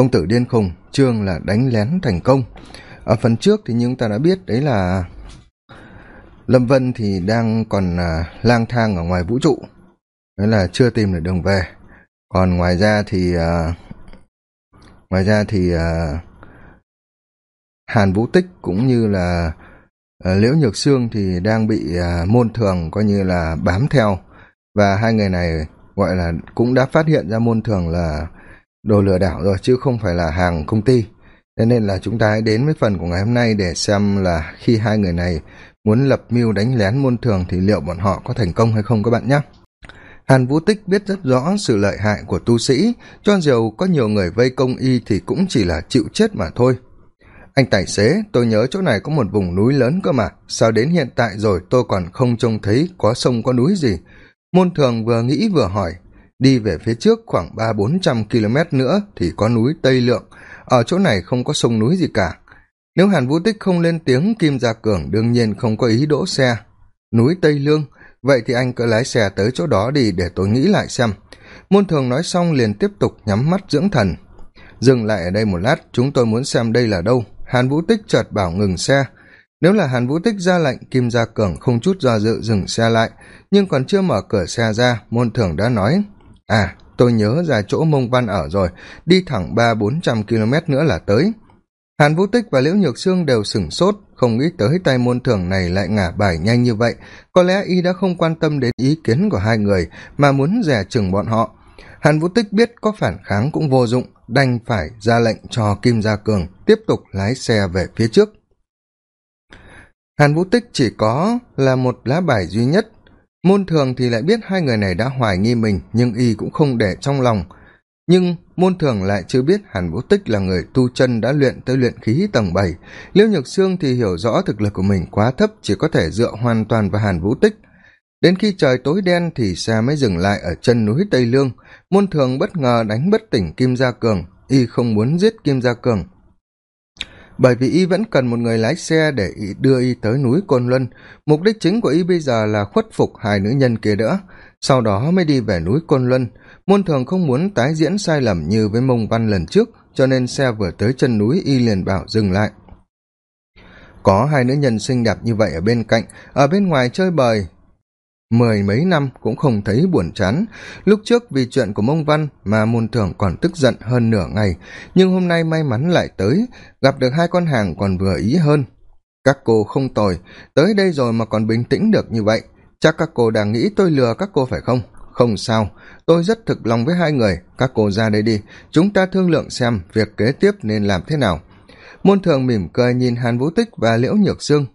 công tử điên khùng chương là đánh lén thành công. Ở phần trước thì chúng ta đã biết đấy là lâm vân thì đang còn à, lang thang ở ngoài vũ trụ. Đấy là chưa tìm được đường về. Còn ngoài ra thì à, ngoài ra thì à, hàn vũ tích cũng như là à, liễu nhược sương thì đang bị môn thường coi như là bám theo. Và hai người này gọi là cũng đã phát hiện ra môn thường là đồ lừa đảo rồi, chứ không phải là hàng công ty. Thế nên là chúng ta hãy đến với phần của ngày hôm nay để xem là khi hai người này muốn lập mưu đánh lén môn thường thì liệu bọn họ có thành công hay không các bạn nhé. Hàn vũ tích biết rất rõ sự lợi hại của tu sĩ. Cho dù có nhiều người vây công y thì cũng chỉ là chịu chết mà thôi. Anh tài xế, tôi nhớ chỗ này có một vùng núi lớn cơ mà. Sao đến hiện tại rồi tôi còn không trông thấy có sông, có núi gì? Môn thường vừa nghĩ vừa hỏi đi về phía trước khoảng ba bốn trăm km nữa thì có núi tây lượng. Ở chỗ này không có sông núi gì cả. Nếu hàn vũ tích không lên tiếng, kim gia cường đương nhiên không có ý đỗ xe. Núi tây lương? Vậy thì anh cứ lái xe tới chỗ đó đi để tôi nghĩ lại xem. Môn thường nói xong liền tiếp tục nhắm mắt dưỡng thần. Dừng lại ở đây một lát, chúng tôi muốn xem đây là đâu. Hàn vũ tích chợt bảo ngừng xe. Nếu là hàn vũ tích ra lệnh, kim gia cường không chút do dự dừng xe lại, nhưng còn chưa mở cửa xe ra, môn thường đã nói à tôi nhớ ra chỗ mông văn ở rồi. Đi thẳng ba bốn trăm km nữa là tới. Hàn vũ tích và liễu nhược sương đều sửng sốt, không nghĩ tới tay môn thường này lại ngả bài nhanh như vậy. Có lẽ y đã không quan tâm đến ý kiến của hai người, mà muốn dè chừng bọn họ. Hàn vũ tích biết có phản kháng cũng vô dụng, đành phải ra lệnh cho kim gia cường tiếp tục lái xe về phía trước. Hàn vũ tích chỉ có là một lá bài duy nhất môn thường thì lại biết hai người này đã hoài nghi mình, nhưng y cũng không để trong lòng. Nhưng môn thường lại chưa biết hàn vũ tích là người tu chân đã luyện tới luyện khí tầng bảy. Liêu nhược sương thì hiểu rõ thực lực của mình quá thấp, chỉ có thể dựa hoàn toàn vào hàn vũ tích. Đến khi trời tối đen thì xe mới dừng lại ở chân núi tây lương. Môn thường bất ngờ đánh bất tỉnh kim gia cường. Y không muốn giết kim gia cường bởi vì y vẫn cần một người lái xe để y đưa y tới núi côn luân. Mục đích chính của y bây giờ là khuất phục hai nữ nhân kia nữa. Sau đó mới đi về núi côn luân. Môn thường không muốn tái diễn sai lầm như với mông văn lần trước, cho nên xe vừa tới chân núi y liền bảo dừng lại. Có hai nữ nhân xinh đẹp như vậy ở bên cạnh. Ở bên ngoài chơi bời mười mấy năm cũng không thấy buồn chán. Lúc trước vì chuyện của mông văn mà môn Thưởng còn tức giận hơn nửa ngày, nhưng hôm nay may mắn lại tới, gặp được hai con hàng còn vừa ý hơn. Các cô không tồi, tới đây rồi mà còn bình tĩnh được như vậy. Chắc các cô đang nghĩ tôi lừa các cô phải không? Không sao, tôi rất thực lòng với hai người. Các cô ra đây đi, chúng ta thương lượng xem việc kế tiếp nên làm thế nào. Môn thường mỉm cười nhìn hàn vũ tích và liễu nhược sương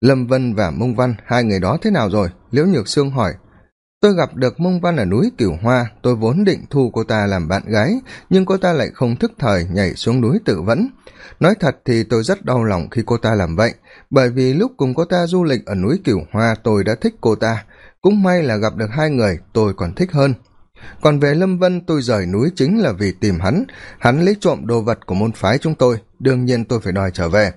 lâm vân và mông văn, hai người đó thế nào rồi? Liễu nhược sương hỏi. Tôi gặp được mông văn ở núi cửu hoa, tôi vốn định thu cô ta làm bạn gái, nhưng cô ta lại không thức thời nhảy xuống núi tự vẫn. Nói thật thì tôi rất đau lòng khi cô ta làm vậy, bởi vì lúc cùng cô ta du lịch ở núi cửu hoa, tôi đã thích cô ta. Cũng may là gặp được hai người, tôi còn thích hơn còn về lâm vân, tôi rời núi chính là vì tìm hắn. Hắn lấy trộm đồ vật của môn phái chúng tôi, đương nhiên tôi phải đòi trở về.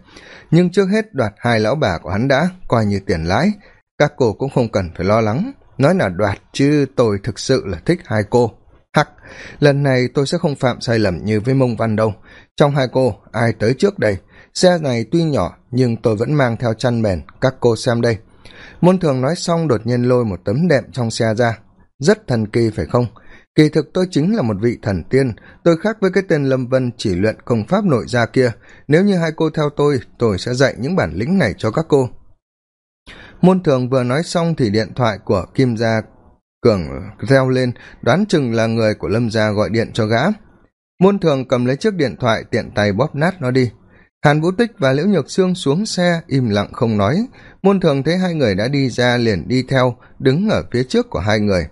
Nhưng trước hết đoạt hai lão bà của hắn đã, coi như tiền lãi. Các cô cũng không cần phải lo lắng. Nói là đoạt chứ, tôi thực sự là thích hai cô. Hắc, lần này tôi sẽ không phạm sai lầm như với mông văn đâu. Trong hai cô, ai tới trước đây? Xe này tuy nhỏ, nhưng tôi vẫn mang theo chăn mền. Các cô xem đây. Môn thường nói xong đột nhiên lôi một tấm đệm trong xe ra rất thần kỳ, phải không? Kỳ thực tôi chính là một vị thần tiên. Tôi khác với cái tên lâm vân chỉ luyện công pháp nội gia kia. Nếu như hai cô theo tôi tôi sẽ dạy những bản lĩnh này cho các cô. Môn thường vừa nói xong thì điện thoại của kim gia cường reo lên, đoán chừng là người của lâm gia gọi điện cho gã. Môn thường cầm lấy chiếc điện thoại, tiện tay bóp nát nó đi. Hàn vũ tích và liễu nhược sương xuống xe, im lặng không nói. Môn thường thấy hai người đã đi ra liền đi theo, đứng ở phía trước của hai người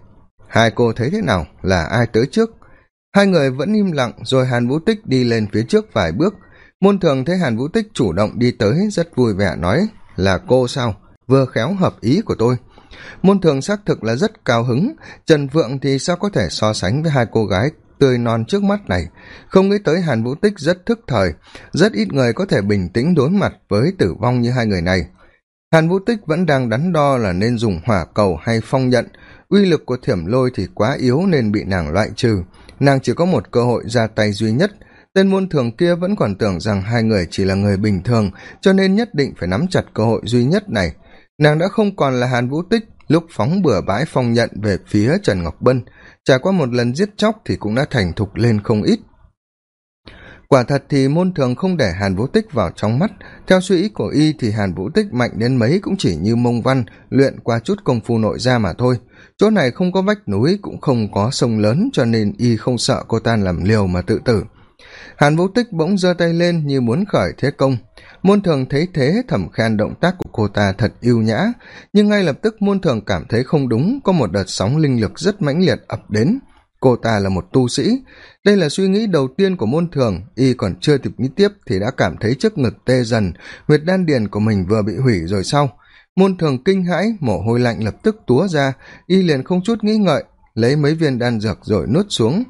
hai cô thấy thế nào? Là ai tới trước? Hai người vẫn im lặng, rồi hàn vũ tích đi lên phía trước vài bước. Môn thường thấy hàn vũ tích chủ động đi tới, rất vui vẻ nói, là cô sao? Vừa khéo hợp ý của tôi. Môn thường xác thực là rất cao hứng. Trần vượng thì sao có thể so sánh với hai cô gái tươi non trước mắt này? Không nghĩ tới hàn vũ tích rất thức thời. Rất ít người có thể bình tĩnh đối mặt với tử vong như hai người này. Hàn vũ tích vẫn đang đắn đo là nên dùng hỏa cầu hay phong nhận uy lực của thiểm lôi thì quá yếu nên bị nàng loại trừ. Nàng chỉ có một cơ hội ra tay duy nhất. Tên môn thường kia vẫn còn tưởng rằng hai người chỉ là người bình thường, cho nên nhất định phải nắm chặt cơ hội duy nhất này. Nàng đã không còn là hàn vũ tích, lúc phóng bừa bãi phong nhận về phía trần ngọc bân. Trải qua một lần giết chóc thì cũng đã thành thục lên không ít quả thật thì môn thường không để hàn vũ tích vào trong mắt. Theo suy ý của y thì hàn vũ tích mạnh đến mấy cũng chỉ như mông văn, luyện qua chút công phu nội ra mà thôi. Chỗ này không có vách núi, cũng không có sông lớn, cho nên y không sợ cô ta làm liều mà tự tử. Hàn vũ tích bỗng giơ tay lên như muốn khởi thế công. Môn thường thấy thế thẩm khen động tác của cô ta thật yêu nhã. Nhưng ngay lập tức môn thường cảm thấy không đúng, có một đợt sóng linh lực rất mãnh liệt ập đến. Cô ta là một tu sĩ đây là suy nghĩ đầu tiên của môn thường. Y còn chưa kịp nghĩ tiếp thì đã cảm thấy trước ngực tê dần. Huyệt đan điền của mình vừa bị hủy rồi sau. Môn thường kinh hãi, mồ hôi lạnh lập tức túa ra. Y liền không chút nghĩ ngợi, lấy mấy viên đan dược rồi nuốt xuống.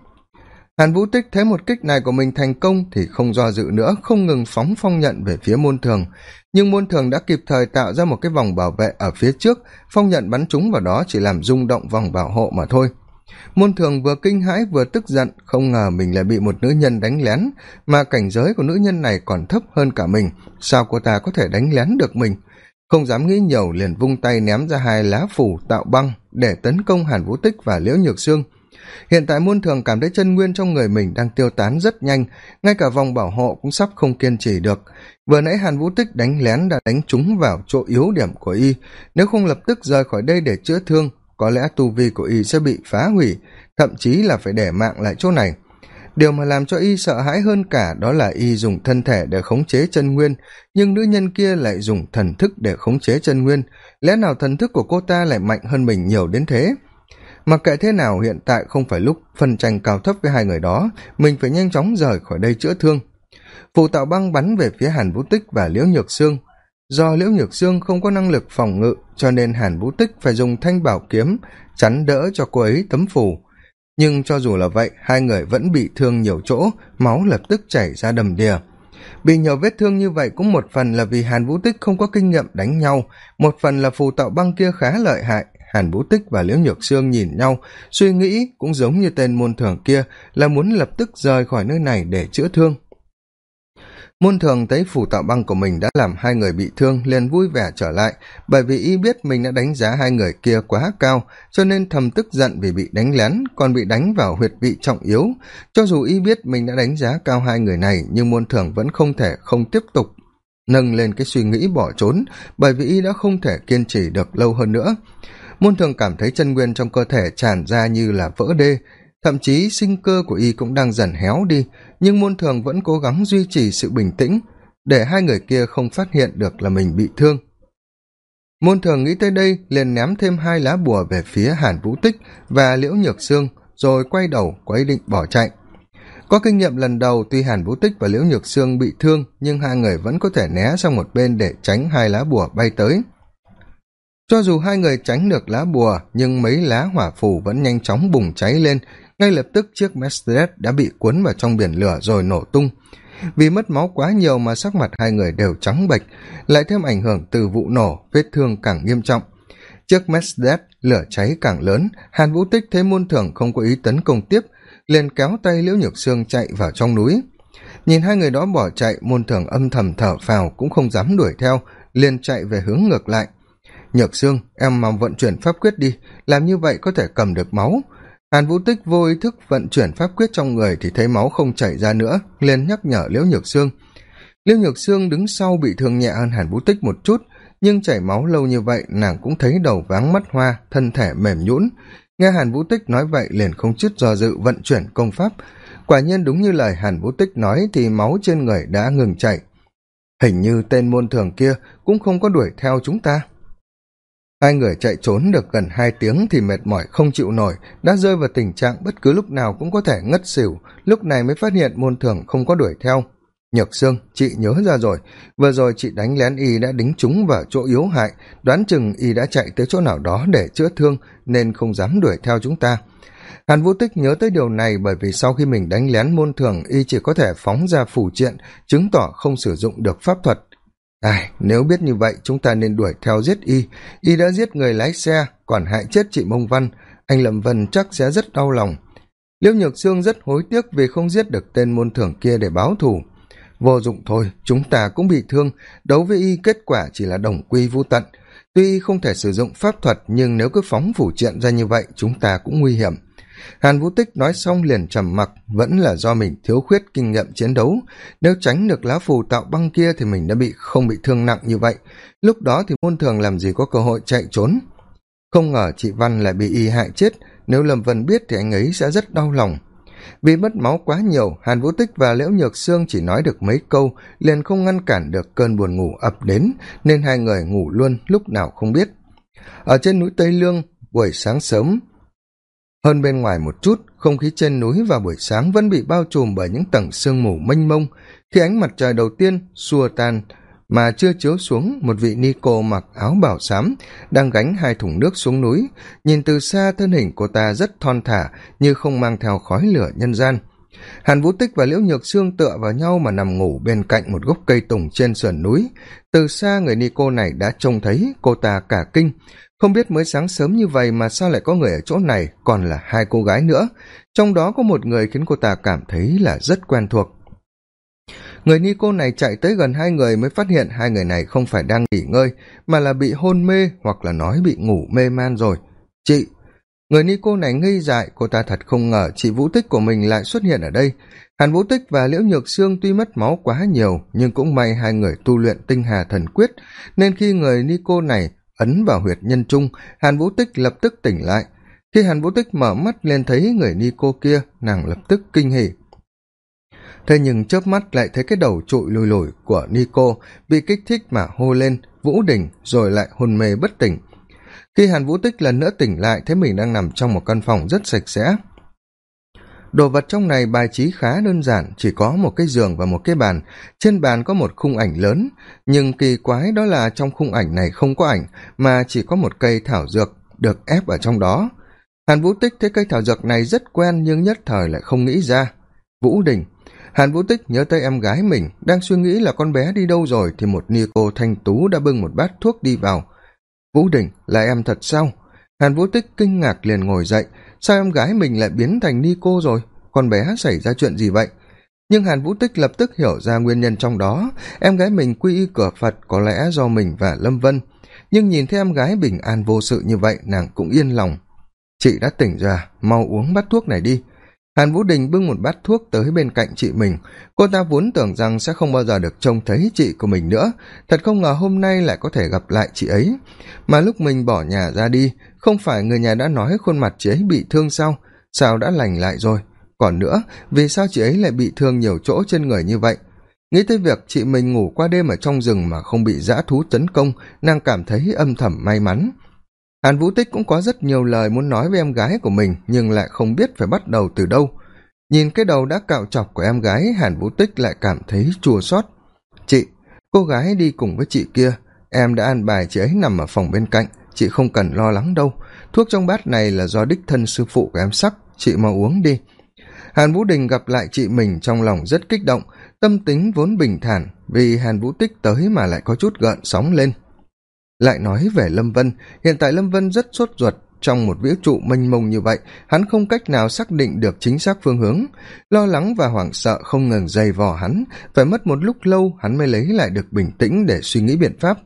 Hàn vũ tích thấy một kích này của mình thành công thì không do dự nữa, không ngừng phóng phong nhận về phía môn thường. Nhưng môn thường đã kịp thời tạo ra một cái vòng bảo vệ ở phía trước. Phong nhận bắn chúng vào đó chỉ làm rung động vòng bảo hộ mà thôi môn thường vừa kinh hãi vừa tức giận, không ngờ mình lại bị một nữ nhân đánh lén, mà cảnh giới của nữ nhân này còn thấp hơn cả mình. Sao cô ta có thể đánh lén được mình? Không dám nghĩ nhiều, liền vung tay ném ra hai lá phủ tạo băng để tấn công hàn vũ tích và liễu nhược sương. Hiện tại môn thường cảm thấy chân nguyên trong người mình đang tiêu tán rất nhanh, ngay cả vòng bảo hộ cũng sắp không kiên trì được. Vừa nãy hàn vũ tích đánh lén đã đánh trúng vào chỗ yếu điểm của y, nếu không lập tức rời khỏi đây để chữa thương có lẽ tu vi của y sẽ bị phá hủy, thậm chí là phải để mạng lại chỗ này. Điều mà làm cho y sợ hãi hơn cả đó là y dùng thân thể để khống chế chân nguyên, nhưng nữ nhân kia lại dùng thần thức để khống chế chân nguyên. Lẽ nào thần thức của cô ta lại mạnh hơn mình nhiều đến thế? Mặc kệ thế nào, hiện tại không phải lúc phân tranh cao thấp với hai người đó. Mình phải nhanh chóng rời khỏi đây chữa thương. Phù tạo băng bắn về phía hàn vũ tích và liễu nhược sương do liễu nhược sương không có năng lực phòng ngự, cho nên hàn vũ tích phải dùng thanh bảo kiếm chắn đỡ cho cô ấy tấm phù. Nhưng cho dù là vậy, hai người vẫn bị thương nhiều chỗ, máu lập tức chảy ra đầm đìa. Bị nhiều vết thương như vậy cũng một phần là vì hàn vũ tích không có kinh nghiệm đánh nhau, một phần là phù tạo băng kia khá lợi hại. Hàn vũ tích và liễu nhược sương nhìn nhau, suy nghĩ cũng giống như tên môn thường kia, là muốn lập tức rời khỏi nơi này để chữa thương môn thường thấy phủ tạo băng của mình đã làm hai người bị thương liền vui vẻ trở lại, bởi vì y biết mình đã đánh giá hai người kia quá cao, cho nên thầm tức giận vì bị đánh lén, còn bị đánh vào huyệt vị trọng yếu. Cho dù y biết mình đã đánh giá cao hai người này, nhưng môn thường vẫn không thể không tiếp tục nâng lên cái suy nghĩ bỏ trốn, bởi vì y đã không thể kiên trì được lâu hơn nữa. Môn thường cảm thấy chân nguyên trong cơ thể tràn ra như là vỡ đê thậm chí sinh cơ của y cũng đang dần héo đi, nhưng môn thường vẫn cố gắng duy trì sự bình tĩnh, để hai người kia không phát hiện được là mình bị thương. Môn thường nghĩ tới đây liền ném thêm hai lá bùa về phía hàn vũ tích và liễu nhược sương, rồi quay đầu có ý định bỏ chạy. Có kinh nghiệm lần đầu tuy hàn vũ tích và liễu nhược sương bị thương, nhưng hai người vẫn có thể né sang một bên để tránh hai lá bùa bay tới. Cho dù hai người tránh được lá bùa, nhưng mấy lá hỏa phù vẫn nhanh chóng bùng cháy lên ngay lập tức chiếc mercedes đã bị cuốn vào trong biển lửa rồi nổ tung. Vì mất máu quá nhiều mà sắc mặt hai người đều trắng bệch, lại thêm ảnh hưởng từ vụ nổ, vết thương càng nghiêm trọng. Chiếc mercedes lửa cháy càng lớn, hàn vũ tích thấy môn thưởng không có ý tấn công tiếp, liền kéo tay liễu nhược sương chạy vào trong núi. Nhìn hai người đó bỏ chạy, môn thưởng âm thầm thở phào cũng không dám đuổi theo, liền chạy về hướng ngược lại. Nhược sương, em mong vận chuyển pháp quyết đi, làm như vậy có thể cầm được máu hàn vũ tích vô ý thức vận chuyển pháp quyết trong người thì thấy máu không chảy ra nữa, liền nhắc nhở liễu nhược sương. Liễu nhược sương đứng sau bị thương nhẹ hơn hàn vũ tích một chút, nhưng chảy máu lâu như vậy, nàng cũng thấy đầu váng mắt hoa, thân thể mềm nhũn. Nghe hàn vũ tích nói vậy, liền không chút do dự vận chuyển công pháp. Quả nhiên đúng như lời hàn vũ tích nói thì máu trên người đã ngừng chảy. Hình như tên môn thường kia cũng không có đuổi theo chúng ta hai người chạy trốn được gần hai tiếng thì mệt mỏi không chịu nổi, đã rơi vào tình trạng bất cứ lúc nào cũng có thể ngất xỉu, lúc này mới phát hiện môn thường không có đuổi theo. Nhược sương, chị nhớ ra rồi, vừa rồi chị đánh lén y đã đính chúng vào chỗ yếu hại, đoán chừng y đã chạy tới chỗ nào đó để chữa thương nên không dám đuổi theo chúng ta. Hàn vũ tích nhớ tới điều này bởi vì sau khi mình đánh lén môn thường y chỉ có thể phóng ra phủ triện, chứng tỏ không sử dụng được pháp thuật ai, nếu biết như vậy, chúng ta nên đuổi theo giết y. Y đã giết người lái xe, còn hại chết chị mông văn. Anh lâm vân chắc sẽ rất đau lòng. Liễu nhược sương rất hối tiếc vì không giết được tên môn thưởng kia để báo thù. Vô dụng thôi, chúng ta cũng bị thương. Đấu với y kết quả chỉ là đồng quy vô tận. Tuy không thể sử dụng pháp thuật, nhưng nếu cứ phóng phủ triện ra như vậy, chúng ta cũng nguy hiểm hàn vũ tích nói xong liền trầm mặc, vẫn là do mình thiếu khuyết kinh nghiệm chiến đấu. Nếu tránh được lá phù tạo băng kia thì mình đã bị không bị thương nặng như vậy. Lúc đó thì môn thường làm gì có cơ hội chạy trốn? Không ngờ chị văn lại bị y hại chết, nếu lâm vân biết thì anh ấy sẽ rất đau lòng. Vì mất máu quá nhiều, hàn vũ tích và liễu nhược sương chỉ nói được mấy câu, liền không ngăn cản được cơn buồn ngủ ập đến, nên hai người ngủ luôn lúc nào không biết. Ở trên núi tây lương, buổi sáng sớm hơn bên ngoài một chút, không khí trên núi vào buổi sáng vẫn bị bao trùm bởi những tầng sương mù mênh mông. Khi ánh mặt trời đầu tiên xua tan mà chưa chiếu xuống, một vị ni cô mặc áo bảo xám đang gánh hai thùng nước xuống núi. Nhìn từ xa, thân hình cô ta rất thon thả, như không mang theo khói lửa nhân gian hàn vũ tích và liễu nhược sương tựa vào nhau mà nằm ngủ bên cạnh một gốc cây tùng trên sườn núi. Từ xa người ni cô này đã trông thấy, cô ta cả kinh. Không biết mới sáng sớm như vậy mà sao lại có người ở chỗ này, còn là hai cô gái nữa. Trong đó có một người khiến cô ta cảm thấy là rất quen thuộc. Người ni cô này chạy tới gần hai người mới phát hiện hai người này không phải đang nghỉ ngơi, mà là bị hôn mê hoặc là nói bị ngủ mê man rồi. Chị người ni cô này ngây dại, cô ta thật không ngờ chị vũ tích của mình lại xuất hiện ở đây. Hàn vũ tích và liễu nhược sương tuy mất máu quá nhiều, nhưng cũng may hai người tu luyện tinh hà thần quyết, nên khi người ni cô này ấn vào huyệt nhân trung, hàn vũ tích lập tức tỉnh lại. Khi hàn vũ tích mở mắt lên thấy người ni cô kia, nàng lập tức kinh hỉ. Thế nhưng chớp mắt lại thấy cái đầu trụi lùi lùi của nico bị kích thích mà hô lên, vũ đình! rồi lại hôn mê bất tỉnh khi hàn vũ tích lần nữa tỉnh lại, thấy mình đang nằm trong một căn phòng rất sạch sẽ. Đồ vật trong này bài trí khá đơn giản, chỉ có một cái giường và một cái bàn. Trên bàn có một khung ảnh lớn, nhưng kỳ quái đó là trong khung ảnh này không có ảnh, mà chỉ có một cây thảo dược được ép ở trong đó. Hàn vũ tích thấy cây thảo dược này rất quen, nhưng nhất thời lại không nghĩ ra. Vũ đình, hàn vũ tích nhớ tới em gái mình, đang suy nghĩ là con bé đi đâu rồi thì một ni cô thanh tú đã bưng một bát thuốc đi vào vũ đình, là em thật sao? Hàn vũ tích kinh ngạc liền ngồi dậy. Sao em gái mình lại biến thành ni cô rồi? Con bé xảy ra chuyện gì vậy? Nhưng hàn vũ tích lập tức hiểu ra nguyên nhân trong đó. Em gái mình quy y cửa phật có lẽ do mình và lâm vân. Nhưng nhìn thấy em gái bình an vô sự như vậy, nàng cũng yên lòng. Chị đã tỉnh ra, mau uống bát thuốc này đi hàn vũ đình bưng một bát thuốc tới bên cạnh chị mình. Cô ta vốn tưởng rằng sẽ không bao giờ được trông thấy chị của mình nữa. Thật không ngờ hôm nay lại có thể gặp lại chị ấy. Mà lúc mình bỏ nhà ra đi, không phải người nhà đã nói khuôn mặt chị ấy bị thương sao? Sao đã lành lại rồi? Còn nữa, vì sao chị ấy lại bị thương nhiều chỗ trên người như vậy? Nghĩ tới việc chị mình ngủ qua đêm ở trong rừng mà không bị dã thú tấn công, nàng cảm thấy âm thầm may mắn hàn vũ tích cũng có rất nhiều lời muốn nói với em gái của mình, nhưng lại không biết phải bắt đầu từ đâu. Nhìn cái đầu đã cạo chọc của em gái, hàn vũ tích lại cảm thấy chua xót. Chị, cô gái đi cùng với chị kia. Em đã an bài chị ấy nằm ở phòng bên cạnh. Chị không cần lo lắng đâu. Thuốc trong bát này là do đích thân sư phụ của em sắc. Chị mau uống đi. Hàn vũ đình gặp lại chị mình trong lòng rất kích động, tâm tính vốn bình thản. Vì hàn vũ tích tới mà lại có chút gợn sóng lên lại nói về lâm vân, hiện tại lâm vân rất sốt ruột trong một viễn trụ mênh mông như vậy, hắn không cách nào xác định được chính xác phương hướng. Lo lắng và hoảng sợ không ngừng dày vò hắn, phải mất một lúc lâu hắn mới lấy lại được bình tĩnh để suy nghĩ biện pháp.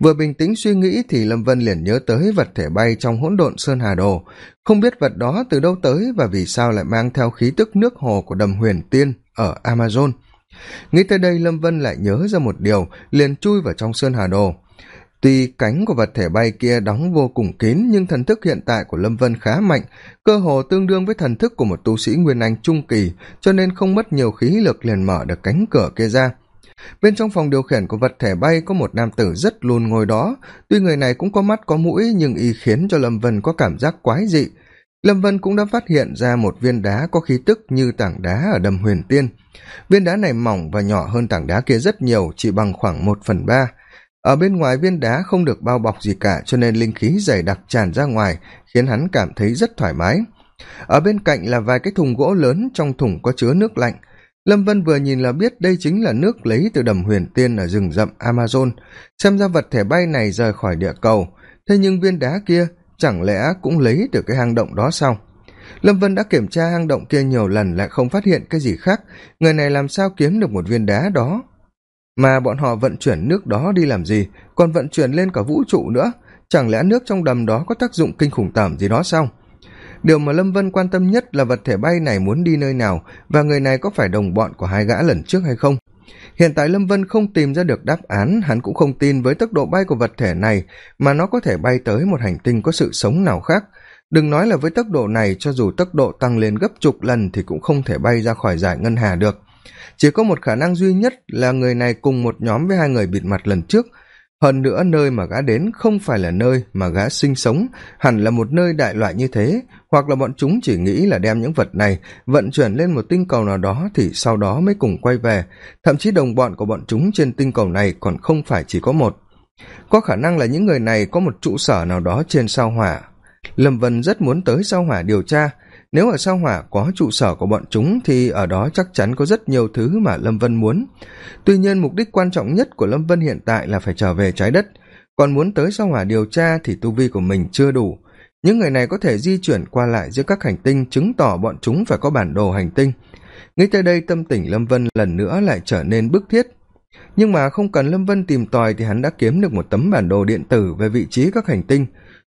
Vừa bình tĩnh suy nghĩ thì lâm vân liền nhớ tới vật thể bay trong hỗn độn sơn hà đồ. Không biết vật đó từ đâu tới và vì sao lại mang theo khí tức nước hồ của đầm huyền tiên ở amazon. Nghĩ tới đây lâm vân lại nhớ ra một điều, liền chui vào trong sơn hà đồ tuy cánh của vật thể bay kia đóng vô cùng kín, nhưng thần thức hiện tại của lâm vân khá mạnh, cơ hồ tương đương với thần thức của một tu sĩ nguyên anh trung kỳ, cho nên không mất nhiều khí lực liền mở được cánh cửa kia ra. Bên trong phòng điều khiển của vật thể bay có một nam tử rất lùn ngồi đó. Tuy người này cũng có mắt có mũi, nhưng y khiến cho lâm vân có cảm giác quái dị. Lâm vân cũng đã phát hiện ra một viên đá có khí tức như tảng đá ở đầm huyền tiên. Viên đá này mỏng và nhỏ hơn tảng đá kia rất nhiều, chỉ bằng khoảng một phần ba ở bên ngoài viên đá không được bao bọc gì cả, cho nên linh khí dày đặc tràn ra ngoài, khiến hắn cảm thấy rất thoải mái. Ở bên cạnh là vài cái thùng gỗ lớn, trong thùng có chứa nước lạnh. Lâm vân vừa nhìn là biết đây chính là nước lấy từ đầm huyền tiên ở rừng rậm amazon. Xem ra vật thể bay này rời khỏi địa cầu. Thế nhưng viên đá kia chẳng lẽ cũng lấy từ cái hang động đó sao? Lâm vân đã kiểm tra hang động kia nhiều lần lại không phát hiện cái gì khác. Người này làm sao kiếm được một viên đá đó? Mà bọn họ vận chuyển nước đó đi làm gì? Còn vận chuyển lên cả vũ trụ nữa. Chẳng lẽ nước trong đầm đó có tác dụng kinh khủng tởm gì đó sao? Điều mà lâm vân quan tâm nhất là vật thể bay này muốn đi nơi nào và người này có phải đồng bọn của hai gã lần trước hay không? Hiện tại lâm vân không tìm ra được đáp án, hắn cũng không tin với tốc độ bay của vật thể này mà nó có thể bay tới một hành tinh có sự sống nào khác. Đừng nói là với tốc độ này, cho dù tốc độ tăng lên gấp chục lần thì cũng không thể bay ra khỏi giải ngân hà được chỉ có một khả năng duy nhất là người này cùng một nhóm với hai người bịt mặt lần trước. Hơn nữa nơi mà gã đến không phải là nơi mà gã sinh sống, hẳn là một nơi đại loại như thế, hoặc là bọn chúng chỉ nghĩ là đem những vật này vận chuyển lên một tinh cầu nào đó thì sau đó mới cùng quay về. Thậm chí đồng bọn của bọn chúng trên tinh cầu này còn không phải chỉ có một. Có khả năng là những người này có một trụ sở nào đó trên sao hỏa. Lâm vân rất muốn tới sao hỏa điều tra nếu ở sao hỏa có trụ sở của bọn chúng thì ở đó chắc chắn có rất nhiều thứ mà lâm vân muốn. Tuy nhiên, mục đích quan trọng nhất của lâm vân hiện tại là phải trở về trái đất. Còn muốn tới sao hỏa điều tra thì tu vi của mình chưa đủ. Những người này có thể di chuyển qua lại giữa các hành tinh chứng tỏ bọn chúng phải có bản đồ hành tinh. Nghĩ tới đây, tâm tỉnh lâm vân lần nữa lại trở nên bức thiết. Nhưng mà không cần lâm vân tìm tòi thì hắn đã kiếm được một tấm bản đồ điện tử về vị trí các hành tinh.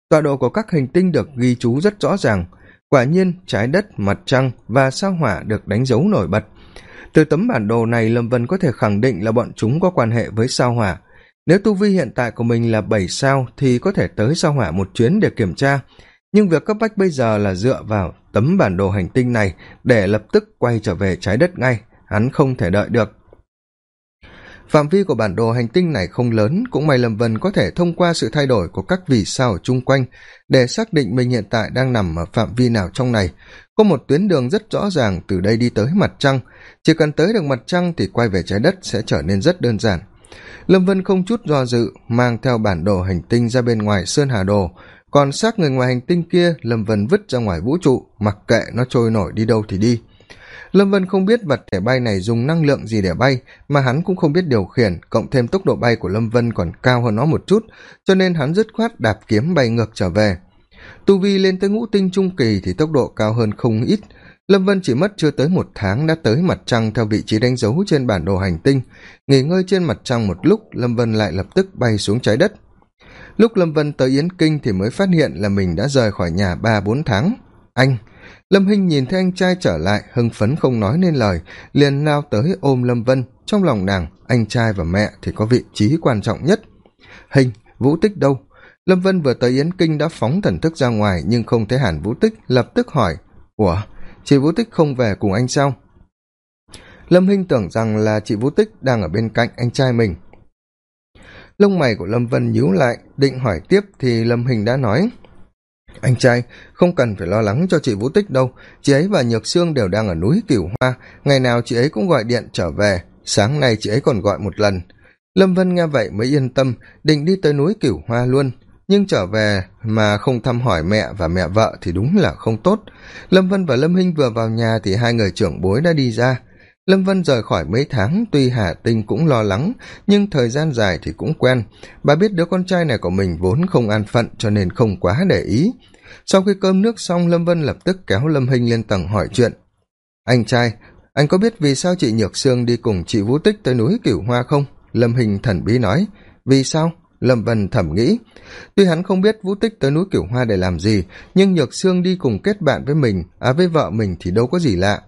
Tọa độ của các hành tinh được ghi chú rất rõ ràng quả nhiên, trái đất, mặt trăng và sao hỏa được đánh dấu nổi bật. Từ tấm bản đồ này, lâm vân có thể khẳng định là bọn chúng có quan hệ với sao hỏa. Nếu tu vi hiện tại của mình là bảy sao, thì có thể tới sao hỏa một chuyến để kiểm tra. Nhưng việc cấp bách bây giờ là dựa vào tấm bản đồ hành tinh này để lập tức quay trở về trái đất ngay. Hắn không thể đợi được phạm vi của bản đồ hành tinh này không lớn, cũng may lâm vân có thể thông qua sự thay đổi của các vì sao ở chung quanh để xác định mình hiện tại đang nằm ở phạm vi nào trong này. Có một tuyến đường rất rõ ràng từ đây đi tới mặt trăng. Chỉ cần tới được mặt trăng thì quay về trái đất sẽ trở nên rất đơn giản. Lâm vân không chút do dự, mang theo bản đồ hành tinh ra bên ngoài sơn hà đồ. Còn xác người ngoài hành tinh kia, lâm vân vứt ra ngoài vũ trụ, mặc kệ nó trôi nổi đi đâu thì đi lâm vân không biết vật thể bay này dùng năng lượng gì để bay, mà hắn cũng không biết điều khiển, cộng thêm tốc độ bay của lâm vân còn cao hơn nó một chút, cho nên hắn dứt khoát đạp kiếm bay ngược trở về. Tu vi lên tới ngũ tinh trung kỳ thì tốc độ cao hơn không ít. Lâm vân chỉ mất chưa tới một tháng đã tới mặt trăng theo vị trí đánh dấu trên bản đồ hành tinh. Nghỉ ngơi trên mặt trăng một lúc, lâm vân lại lập tức bay xuống trái đất. Lúc lâm vân tới yến kinh thì mới phát hiện là mình đã rời khỏi nhà ba bốn tháng. Anh! Lâm hinh nhìn thấy anh trai trở lại, hưng phấn không nói nên lời, liền lao tới ôm lâm vân. Trong lòng nàng, anh trai và mẹ thì có vị trí quan trọng nhất. Hình, vũ tích đâu? Lâm vân vừa tới yến kinh đã phóng thần thức ra ngoài, nhưng không thấy hẳn vũ tích, lập tức hỏi, ủa, chị vũ tích không về cùng anh sao? Lâm hinh tưởng rằng là chị vũ tích đang ở bên cạnh anh trai mình. Lông mày của lâm vân nhíu lại, định hỏi tiếp thì lâm hình đã nói anh trai, không cần phải lo lắng cho chị vũ tích đâu. Chị ấy và nhược sương đều đang ở núi cửu hoa. Ngày nào chị ấy cũng gọi điện trở về. Sáng nay chị ấy còn gọi một lần. Lâm vân nghe vậy mới yên tâm, định đi tới núi cửu hoa luôn. Nhưng trở về mà không thăm hỏi mẹ và mẹ vợ thì đúng là không tốt. Lâm vân và lâm hinh vừa vào nhà thì hai người trưởng bối đã đi ra lâm vân rời khỏi mấy tháng, tuy hà tinh cũng lo lắng, nhưng thời gian dài thì cũng quen. Bà biết đứa con trai này của mình vốn không an phận cho nên không quá để ý. Sau khi cơm nước xong, lâm vân lập tức kéo lâm hinh lên tầng hỏi chuyện. Anh trai, anh có biết vì sao chị nhược sương đi cùng chị vũ tích tới núi cửu hoa không? Lâm hình thần bí nói. Vì sao? Lâm vân thẩm nghĩ. Tuy hắn không biết vũ tích tới núi cửu hoa để làm gì, nhưng nhược sương đi cùng kết bạn với mình à với vợ mình thì đâu có gì lạ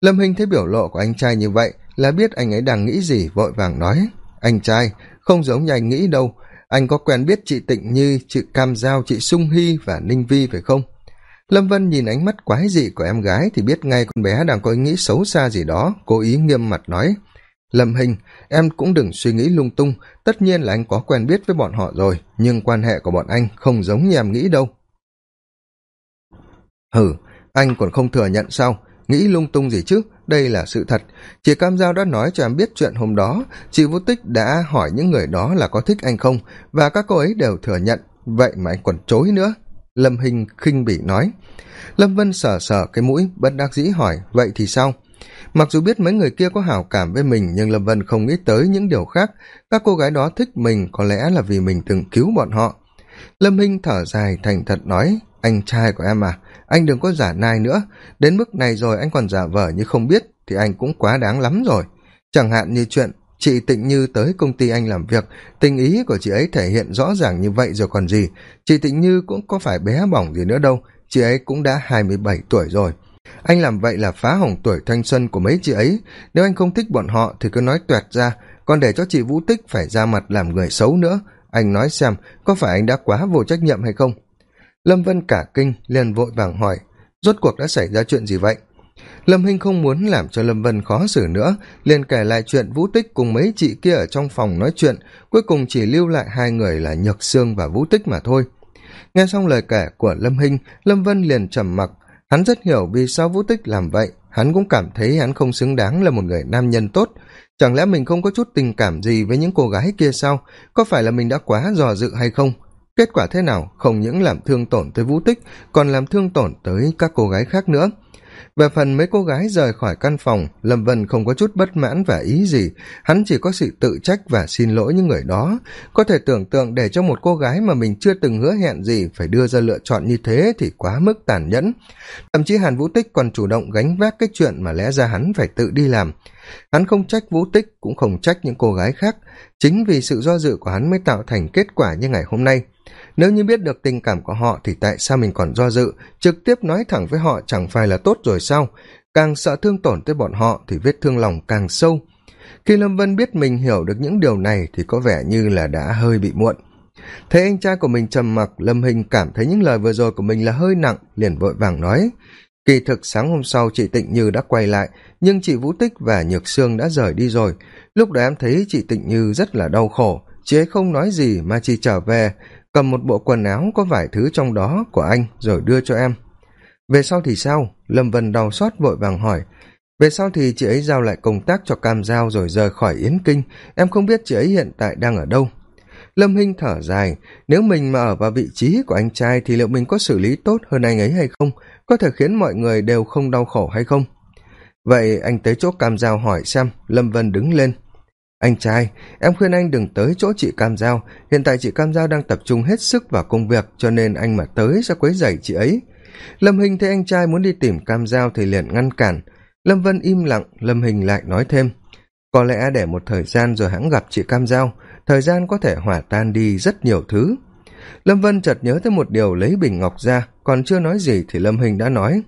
lâm hình thấy biểu lộ của anh trai như vậy là biết anh ấy đang nghĩ gì, vội vàng nói, anh trai, không giống như anh nghĩ đâu. Anh có quen biết chị tịnh như chị cam giao, chị sung hy và ninh vi phải không? Lâm vân nhìn ánh mắt quái dị của em gái thì biết ngay con bé đang có ý nghĩ xấu xa gì đó, cố ý nghiêm mặt nói, lâm hình em cũng đừng suy nghĩ lung tung. Tất nhiên là anh có quen biết với bọn họ rồi, nhưng quan hệ của bọn anh không giống như em nghĩ đâu. Hừ, anh còn không thừa nhận sao? Nghĩ lung tung gì chứ? Đây là sự thật. Chị cam giao đã nói cho em biết chuyện hôm đó. Chị vũ tích đã hỏi những người đó là có thích anh không, và các cô ấy đều thừa nhận. Vậy mà anh còn chối nữa. Lâm hình khinh bỉ nói. Lâm vân sờ sờ cái mũi, bất đắc dĩ hỏi, vậy thì sao? Mặc dù biết mấy người kia có hảo cảm với mình, nhưng lâm vân không nghĩ tới những điều khác. Các cô gái đó thích mình có lẽ là vì mình từng cứu bọn họ. Lâm hinh thở dài thành thật nói anh trai của em à anh đừng có giả nai nữa. Đến mức này rồi anh còn giả vờ như không biết thì anh cũng quá đáng lắm rồi. Chẳng hạn như chuyện chị tịnh như tới công ty anh làm việc, tình ý của chị ấy thể hiện rõ ràng như vậy rồi còn gì. Chị tịnh như cũng có phải bé bỏng gì nữa đâu, chị ấy cũng đã hai mươi bảy tuổi rồi. Anh làm vậy là phá hỏng tuổi thanh xuân của mấy chị ấy. Nếu anh không thích bọn họ thì cứ nói toẹt ra, còn để cho chị vũ tích phải ra mặt làm người xấu nữa. Anh nói xem, có phải anh đã quá vô trách nhiệm hay không? Lâm vân cả kinh, liền vội vàng hỏi, rốt cuộc đã xảy ra chuyện gì vậy? Lâm hinh không muốn làm cho lâm vân khó xử nữa, liền kể lại chuyện vũ tích cùng mấy chị kia ở trong phòng nói chuyện, cuối cùng chỉ lưu lại hai người là nhược sương và vũ tích mà thôi. Nghe xong lời kể của lâm hinh, lâm vân liền trầm mặc. Hắn rất hiểu vì sao vũ tích làm vậy, hắn cũng cảm thấy hắn không xứng đáng là một người nam nhân tốt. Chẳng lẽ mình không có chút tình cảm gì với những cô gái kia sao? Có phải là mình đã quá dò dự hay không? Kết quả thế nào không những làm thương tổn tới vũ tích, còn làm thương tổn tới các cô gái khác nữa. Về phần mấy cô gái rời khỏi căn phòng, lâm vân không có chút bất mãn và ý gì. Hắn chỉ có sự tự trách và xin lỗi những người đó. Có thể tưởng tượng để cho một cô gái mà mình chưa từng hứa hẹn gì phải đưa ra lựa chọn như thế thì quá mức tàn nhẫn. Thậm chí hàn vũ tích còn chủ động gánh vác cái chuyện mà lẽ ra hắn phải tự đi làm hắn không trách vũ tích, cũng không trách những cô gái khác. Chính vì sự do dự của hắn mới tạo thành kết quả như ngày hôm nay. Nếu như biết được tình cảm của họ thì tại sao mình còn do dự? Trực tiếp nói thẳng với họ chẳng phải là tốt rồi sao? Càng sợ thương tổn tới bọn họ thì vết thương lòng càng sâu. Khi lâm vân biết mình hiểu được những điều này thì có vẻ như là đã hơi bị muộn. Thấy anh trai của mình trầm mặc, lâm hình cảm thấy những lời vừa rồi của mình là hơi nặng, liền vội vàng nói kỳ thực sáng hôm sau chị tịnh như đã quay lại, nhưng chị vũ tích và nhược sương đã rời đi rồi. Lúc đó em thấy chị tịnh như rất là đau khổ, chị ấy không nói gì mà chỉ trở về, cầm một bộ quần áo có vài thứ trong đó của anh rồi đưa cho em. Về sau thì sao? Lâm vân đau xót vội vàng hỏi. Về sau thì chị ấy giao lại công tác cho cam giao rồi rời khỏi yến kinh. Em không biết chị ấy hiện tại đang ở đâu. Lâm hinh thở dài. Nếu mình mà ở vào vị trí của anh trai thì liệu mình có xử lý tốt hơn anh ấy hay không? Có thể khiến mọi người đều không đau khổ hay không? Vậy anh tới chỗ cam giao hỏi xem, lâm vân đứng lên. Anh trai, em khuyên anh đừng tới chỗ chị cam giao. Hiện tại chị cam giao đang tập trung hết sức vào công việc, cho nên anh mà tới sẽ quấy dày chị ấy. Lâm hình thấy anh trai muốn đi tìm cam giao thì liền ngăn cản. Lâm vân im lặng, lâm hình lại nói thêm. Có lẽ để một thời gian rồi hãng gặp chị cam giao, thời gian có thể hỏa tan đi rất nhiều thứ. Lâm vân chợt nhớ tới một điều lấy bình ngọc ra còn chưa nói gì thì lâm hình đã nói,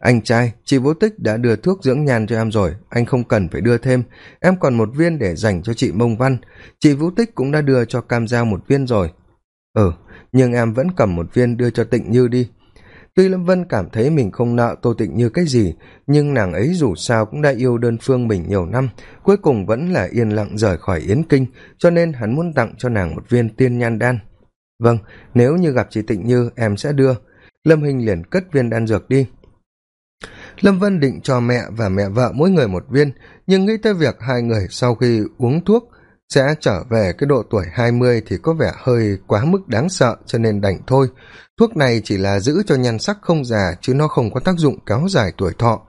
anh trai, chị vũ tích đã đưa thuốc dưỡng nhan cho em rồi, anh không cần phải đưa thêm. Em còn một viên để dành cho chị mông văn. Chị vũ tích cũng đã đưa cho cam giao một viên rồi. Ừ nhưng em vẫn cầm một viên đưa cho tịnh như đi. Tuy lâm vân cảm thấy mình không nợ tô tịnh như cái gì, nhưng nàng ấy dù sao cũng đã yêu đơn phương mình nhiều năm, cuối cùng vẫn là yên lặng rời khỏi yến kinh, cho nên hắn muốn tặng cho nàng một viên tiên nhan đan. Vâng nếu như gặp chị tịnh như, em sẽ đưa lâm hình liền cất viên đan dược đi. Lâm vân định cho mẹ và mẹ vợ mỗi người một viên, nhưng nghĩ tới việc hai người sau khi uống thuốc sẽ trở về cái độ tuổi hai mươi thì có vẻ hơi quá mức đáng sợ, cho nên đành thôi. Thuốc này chỉ là giữ cho nhan sắc không già, chứ nó không có tác dụng kéo dài tuổi thọ.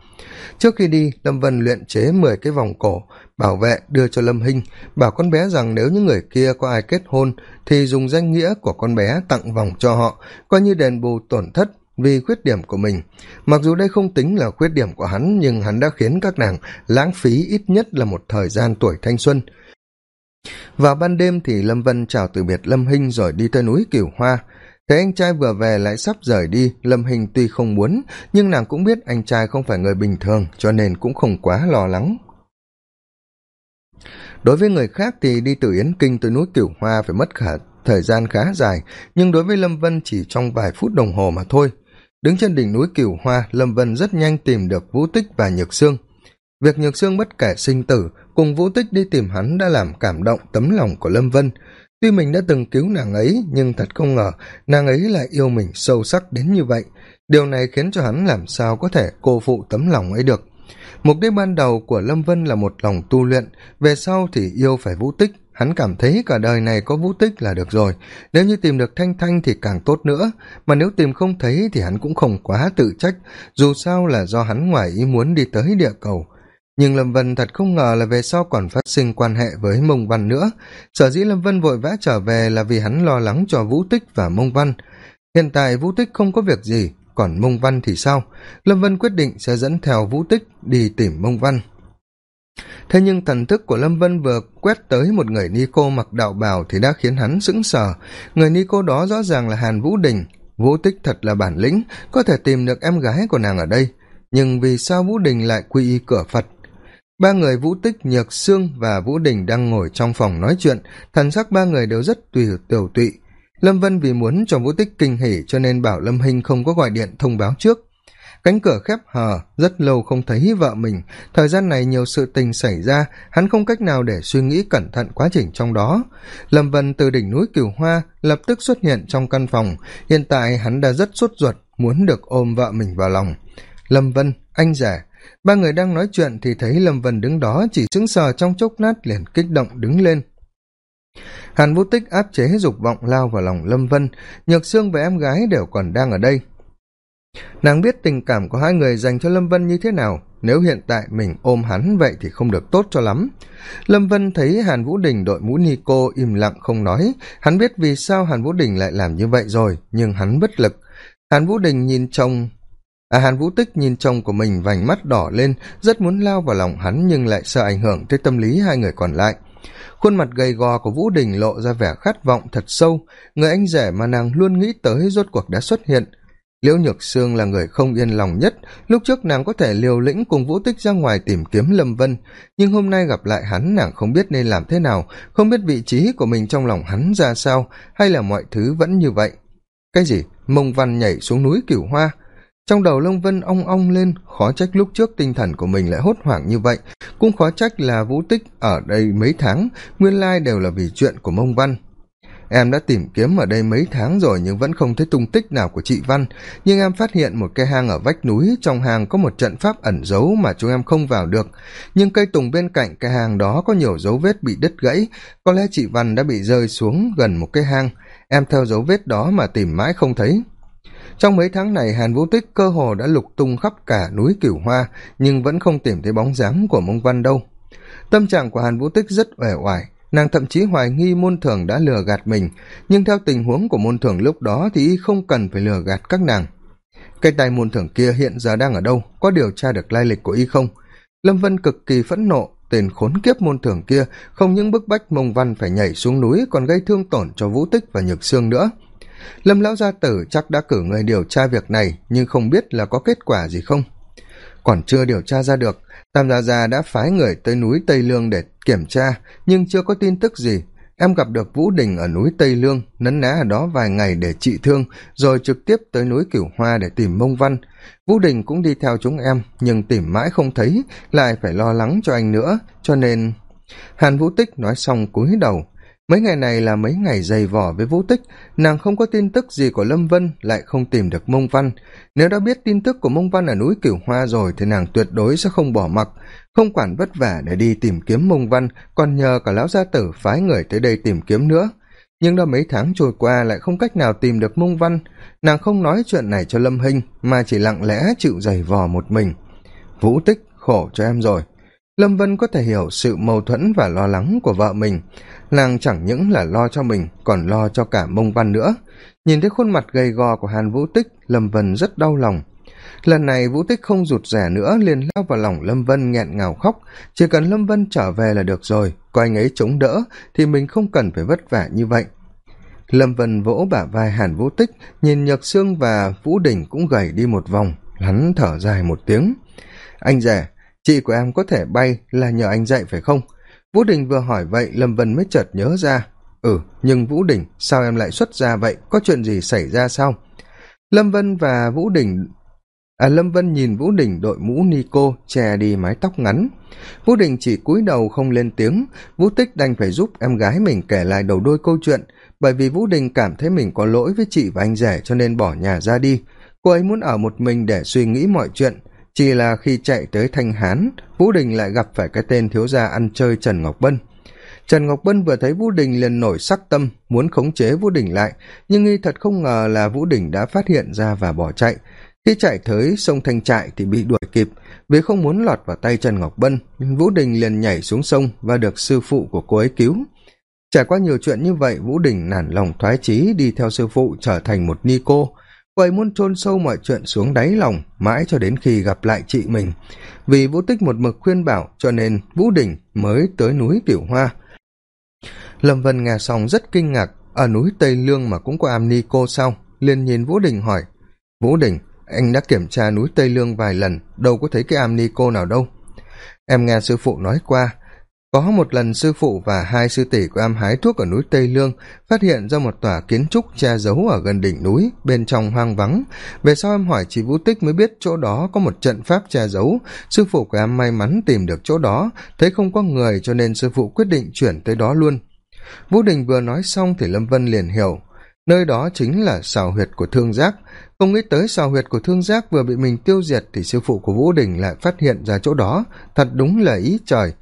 Trước khi đi, lâm vân luyện chế mười cái vòng cổ bảo vệ, đưa cho lâm hinh, bảo con bé rằng nếu những người kia có ai kết hôn thì dùng danh nghĩa của con bé tặng vòng cho họ, coi như đền bù tổn thất vì khuyết điểm của mình. Mặc dù đây không tính là khuyết điểm của hắn, nhưng hắn đã khiến các nàng lãng phí ít nhất là một thời gian tuổi thanh xuân. Vào ban đêm thì lâm vân chào từ biệt lâm hinh rồi đi tới núi cửu hoa. Thấy anh trai vừa về lại sắp rời đi, lâm hình tuy không muốn, nhưng nàng cũng biết anh trai không phải người bình thường, cho nên cũng không quá lo lắng đối với người khác thì đi từ yến kinh tới núi cửu hoa phải mất khả thời gian khá dài, nhưng đối với lâm vân chỉ trong vài phút đồng hồ mà thôi. Đứng trên đỉnh núi cửu hoa, lâm vân rất nhanh tìm được vũ tích và nhược sương. Việc nhược sương bất kể sinh tử cùng vũ tích đi tìm hắn đã làm cảm động tấm lòng của lâm vân. Tuy mình đã từng cứu nàng ấy, nhưng thật không ngờ nàng ấy lại yêu mình sâu sắc đến như vậy. Điều này khiến cho hắn làm sao có thể cô phụ tấm lòng ấy được mục đích ban đầu của lâm vân là một lòng tu luyện. Về sau thì yêu phải vũ tích. Hắn cảm thấy cả đời này có vũ tích là được rồi. Nếu như tìm được thanh thanh thì càng tốt nữa. Mà nếu tìm không thấy thì hắn cũng không quá tự trách. Dù sao là do hắn ngoài ý muốn đi tới địa cầu. Nhưng lâm vân thật không ngờ là về sau còn phát sinh quan hệ với mông văn nữa. Sở dĩ lâm vân vội vã trở về là vì hắn lo lắng cho vũ tích và mông văn. Hiện tại vũ tích không có việc gì còn mông văn thì sao? Lâm vân quyết định sẽ dẫn theo vũ tích đi tìm mông văn. Thế nhưng thần thức của lâm vân vừa quét tới một người ni cô mặc đạo bào thì đã khiến hắn sững sờ. Người ni cô đó rõ ràng là hàn vũ đình. Vũ tích thật là bản lĩnh, có thể tìm được em gái của nàng ở đây. Nhưng vì sao vũ đình lại quy y cửa phật? Ba người vũ tích, nhược sương và vũ đình đang ngồi trong phòng nói chuyện. Thần sắc ba người đều rất tùy, tiểu tụy lâm vân vì muốn cho vũ tích kinh hỉ cho nên bảo lâm hinh không có gọi điện thông báo trước. Cánh cửa khép hờ, rất lâu không thấy vợ mình. Thời gian này nhiều sự tình xảy ra, hắn không cách nào để suy nghĩ cẩn thận quá trình trong đó. Lâm vân từ đỉnh núi cửu hoa lập tức xuất hiện trong căn phòng. Hiện tại hắn đã rất sốt ruột, muốn được ôm vợ mình vào lòng. Lâm vân, anh rể. Ba người đang nói chuyện thì thấy lâm vân đứng đó, chỉ sững sờ trong chốc lát liền kích động đứng lên hàn vũ tích áp chế dục vọng lao vào lòng lâm vân, nhược sương và em gái đều còn đang ở đây. Nàng biết tình cảm của hai người dành cho lâm vân như thế nào, nếu hiện tại mình ôm hắn vậy thì không được tốt cho lắm. Lâm vân thấy hàn vũ đình đội mũ ni cô im lặng không nói, hắn biết vì sao hàn vũ đình lại làm như vậy rồi, nhưng hắn bất lực. Hàn vũ đình nhìn chồng à hàn vũ tích nhìn chồng của mình vành mắt đỏ lên, rất muốn lao vào lòng hắn nhưng lại sợ ảnh hưởng tới tâm lý hai người còn lại khuôn mặt gầy gò của vũ đình lộ ra vẻ khát vọng thật sâu. Người anh rể mà nàng luôn nghĩ tới rốt cuộc đã xuất hiện. Liễu nhược sương là người không yên lòng nhất. Lúc trước nàng có thể liều lĩnh cùng vũ tích ra ngoài tìm kiếm lâm vân. Nhưng hôm nay gặp lại hắn, nàng không biết nên làm thế nào. Không biết vị trí của mình trong lòng hắn ra sao. Hay là mọi thứ vẫn như vậy. Cái gì? Mông văn nhảy xuống núi cửu hoa trong đầu lông vân ong ong lên, khó trách lúc trước tinh thần của mình lại hốt hoảng như vậy. Cũng khó trách là vũ tích ở đây mấy tháng, nguyên lai đều là vì chuyện của mông văn. Em đã tìm kiếm ở đây mấy tháng rồi nhưng vẫn không thấy tung tích nào của chị văn. Nhưng em phát hiện một cây hang ở vách núi, trong hang có một trận pháp ẩn giấu mà chúng em không vào được. Nhưng cây tùng bên cạnh cây hang đó có nhiều dấu vết bị đứt gãy. Có lẽ chị văn đã bị rơi xuống gần một cái hang. Em theo dấu vết đó mà tìm mãi không thấy trong mấy tháng này, hàn vũ tích cơ hồ đã lục tung khắp cả núi cửu hoa, nhưng vẫn không tìm thấy bóng dáng của mông văn đâu. Tâm trạng của hàn vũ tích rất uể oải. Nàng thậm chí hoài nghi môn thường đã lừa gạt mình, nhưng theo tình huống của môn thường lúc đó thì y không cần phải lừa gạt các nàng. Cây tay môn thường kia hiện giờ đang ở đâu? Có điều tra được lai lịch của y không? Lâm vân cực kỳ phẫn nộ, tên khốn kiếp môn thường kia, không những bức bách mông văn phải nhảy xuống núi còn gây thương tổn cho vũ tích và nhược xương nữa lâm lão gia tử chắc đã cử người điều tra việc này, nhưng không biết là có kết quả gì không? Còn chưa điều tra ra được, tam gia gia đã phái người tới núi tây lương để kiểm tra, nhưng chưa có tin tức gì. Em gặp được vũ đình ở núi tây lương, nấn ná ở đó vài ngày để trị thương, rồi trực tiếp tới núi cửu hoa để tìm mông văn. Vũ đình cũng đi theo chúng em, nhưng tìm mãi không thấy, lại phải lo lắng cho anh nữa, cho nên hàn vũ tích nói xong cúi đầu mấy ngày này là mấy ngày dày vỏ với vũ tích, nàng không có tin tức gì của lâm vân, lại không tìm được mông văn. Nếu đã biết tin tức của mông văn ở núi cửu hoa rồi thì nàng tuyệt đối sẽ không bỏ mặc, không quản vất vả để đi tìm kiếm mông văn, còn nhờ cả lão gia tử phái người tới đây tìm kiếm nữa. Nhưng đã mấy tháng trôi qua lại không cách nào tìm được mông văn. Nàng không nói chuyện này cho lâm hinh, mà chỉ lặng lẽ chịu giày vò một mình. Vũ tích, khổ cho em rồi lâm vân có thể hiểu sự mâu thuẫn và lo lắng của vợ mình. Nàng chẳng những là lo cho mình, còn lo cho cả mông văn nữa. Nhìn thấy khuôn mặt gầy gò của hàn vũ tích, lâm vân rất đau lòng. Lần này vũ tích không rụt rẻ nữa, liền lao vào lòng lâm vân nghẹn ngào khóc. Chỉ cần lâm vân trở về là được rồi có anh ấy chống đỡ, thì mình không cần phải vất vả như vậy. Lâm vân vỗ bả vai hàn vũ tích, nhìn nhược sương và vũ đình cũng gầy đi một vòng. Hắn thở dài một tiếng. Anh rể chị của em có thể bay là nhờ anh dạy phải không? Vũ đình vừa hỏi vậy, lâm vân mới chợt nhớ ra. Ừ nhưng vũ đình, sao em lại xuất ra vậy? Có chuyện gì xảy ra sao? Lâm vân và vũ đình à lâm vân nhìn vũ đình đội mũ ni cô che đi mái tóc ngắn. Vũ đình chỉ cúi đầu không lên tiếng. Vũ tích đành phải giúp em gái mình kể lại đầu đôi câu chuyện, bởi vì vũ đình cảm thấy mình có lỗi với chị và anh rể cho nên bỏ nhà ra đi. Cô ấy muốn ở một mình để suy nghĩ mọi chuyện chỉ là khi chạy tới thanh hán, vũ đình lại gặp phải cái tên thiếu gia ăn chơi trần ngọc bân. Trần ngọc bân vừa thấy vũ đình liền nổi sắc tâm, muốn khống chế vũ đình lại. Nhưng y thật không ngờ là vũ đình đã phát hiện ra và bỏ chạy. Khi chạy tới sông thanh trại thì bị đuổi kịp. Vì không muốn lọt vào tay trần ngọc bân vũ đình liền nhảy xuống sông và được sư phụ của cô ấy cứu. Trải qua nhiều chuyện như vậy, vũ đình nản lòng thoái chí đi theo sư phụ trở thành một ni cô vậy muốn chôn sâu mọi chuyện xuống đáy lòng mãi cho đến khi gặp lại chị mình. Vì vũ tích một mực khuyên bảo, cho nên vũ đình mới tới núi cửu hoa. Lâm vân nghe xong rất kinh ngạc, ở núi tây lương mà cũng có am ni cô sao? Liền nhìn vũ đình hỏi, vũ đình, anh đã kiểm tra núi tây lương vài lần, đâu có thấy cái am ni cô nào đâu. Em nghe sư phụ nói qua có một lần sư phụ và hai sư tỷ của am hái thuốc ở núi tây lương phát hiện ra một tòa kiến trúc che giấu ở gần đỉnh núi, bên trong hoang vắng. Về sau em hỏi chị vũ tích mới biết chỗ đó có một trận pháp che giấu. Sư phụ của em may mắn tìm được chỗ đó, thấy không có người cho nên sư phụ quyết định chuyển tới đó luôn. Vũ đình vừa nói xong thì lâm vân liền hiểu, nơi đó chính là xào huyệt của thương giác. Không nghĩ tới xào huyệt của thương giác vừa bị mình tiêu diệt thì sư phụ của vũ đình lại phát hiện ra chỗ đó. Thật đúng là ý trời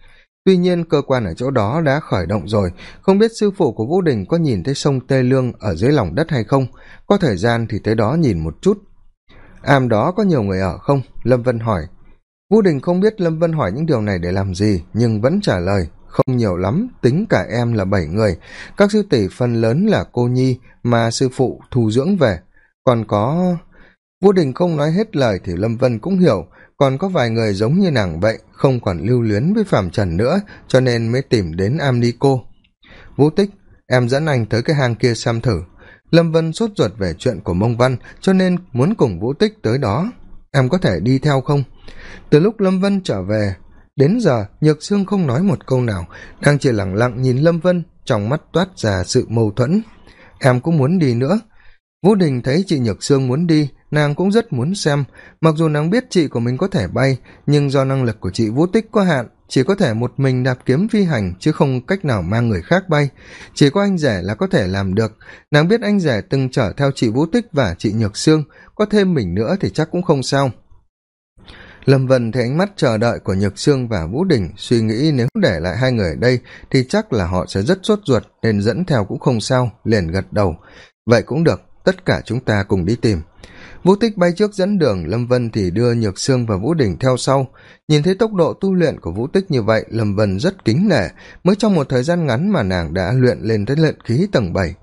tuy nhiên, cơ quan ở chỗ đó đã khởi động rồi. Không biết sư phụ của vũ đình có nhìn thấy sông tê lương ở dưới lòng đất hay không? Có thời gian thì tới đó nhìn một chút. Am đó có nhiều người ở không? Lâm vân hỏi. Vũ đình không biết lâm vân hỏi những điều này để làm gì, nhưng vẫn trả lời. Không nhiều lắm, tính cả em là bảy người. Các sư tỷ phần lớn là cô nhi mà sư phụ thu dưỡng về. Còn có vũ đình không nói hết lời thì lâm vân cũng hiểu còn có vài người giống như nàng vậy, không còn lưu luyến với phạm trần nữa, cho nên mới tìm đến am ni cô vũ tích, em dẫn anh tới cái hang kia xem thử. Lâm vân sốt ruột về chuyện của mông văn, cho nên muốn cùng vũ tích tới đó. Em có thể đi theo không? Từ lúc lâm vân trở về, đến giờ nhược sương không nói một câu nào, đang chỉ lẳng lặng nhìn lâm vân, trong mắt toát ra sự mâu thuẫn. Em cũng muốn đi nữa. Vũ đình thấy chị nhược sương muốn đi nàng cũng rất muốn xem. Mặc dù nàng biết chị của mình có thể bay, nhưng do năng lực của chị vũ tích có hạn, chỉ có thể một mình đạp kiếm phi hành, chứ không cách nào mang người khác bay. Chỉ có anh rể là có thể làm được. Nàng biết anh rể từng chở theo chị vũ tích và chị nhược sương. Có thêm mình nữa thì chắc cũng không sao. Lâm vân thấy ánh mắt chờ đợi của nhược sương và vũ đình, suy nghĩ nếu để lại hai người ở đây thì chắc là họ sẽ rất sốt ruột, nên dẫn theo cũng không sao, liền gật đầu. Vậy cũng được, tất cả chúng ta cùng đi tìm vũ tích bay trước dẫn đường, lâm vân thì đưa nhược sương và vũ đình theo sau. Nhìn thấy tốc độ tu luyện của vũ tích như vậy, lâm vân rất kính nể. Mới trong một thời gian ngắn mà nàng đã luyện lên tới luyện khí tầng bảy.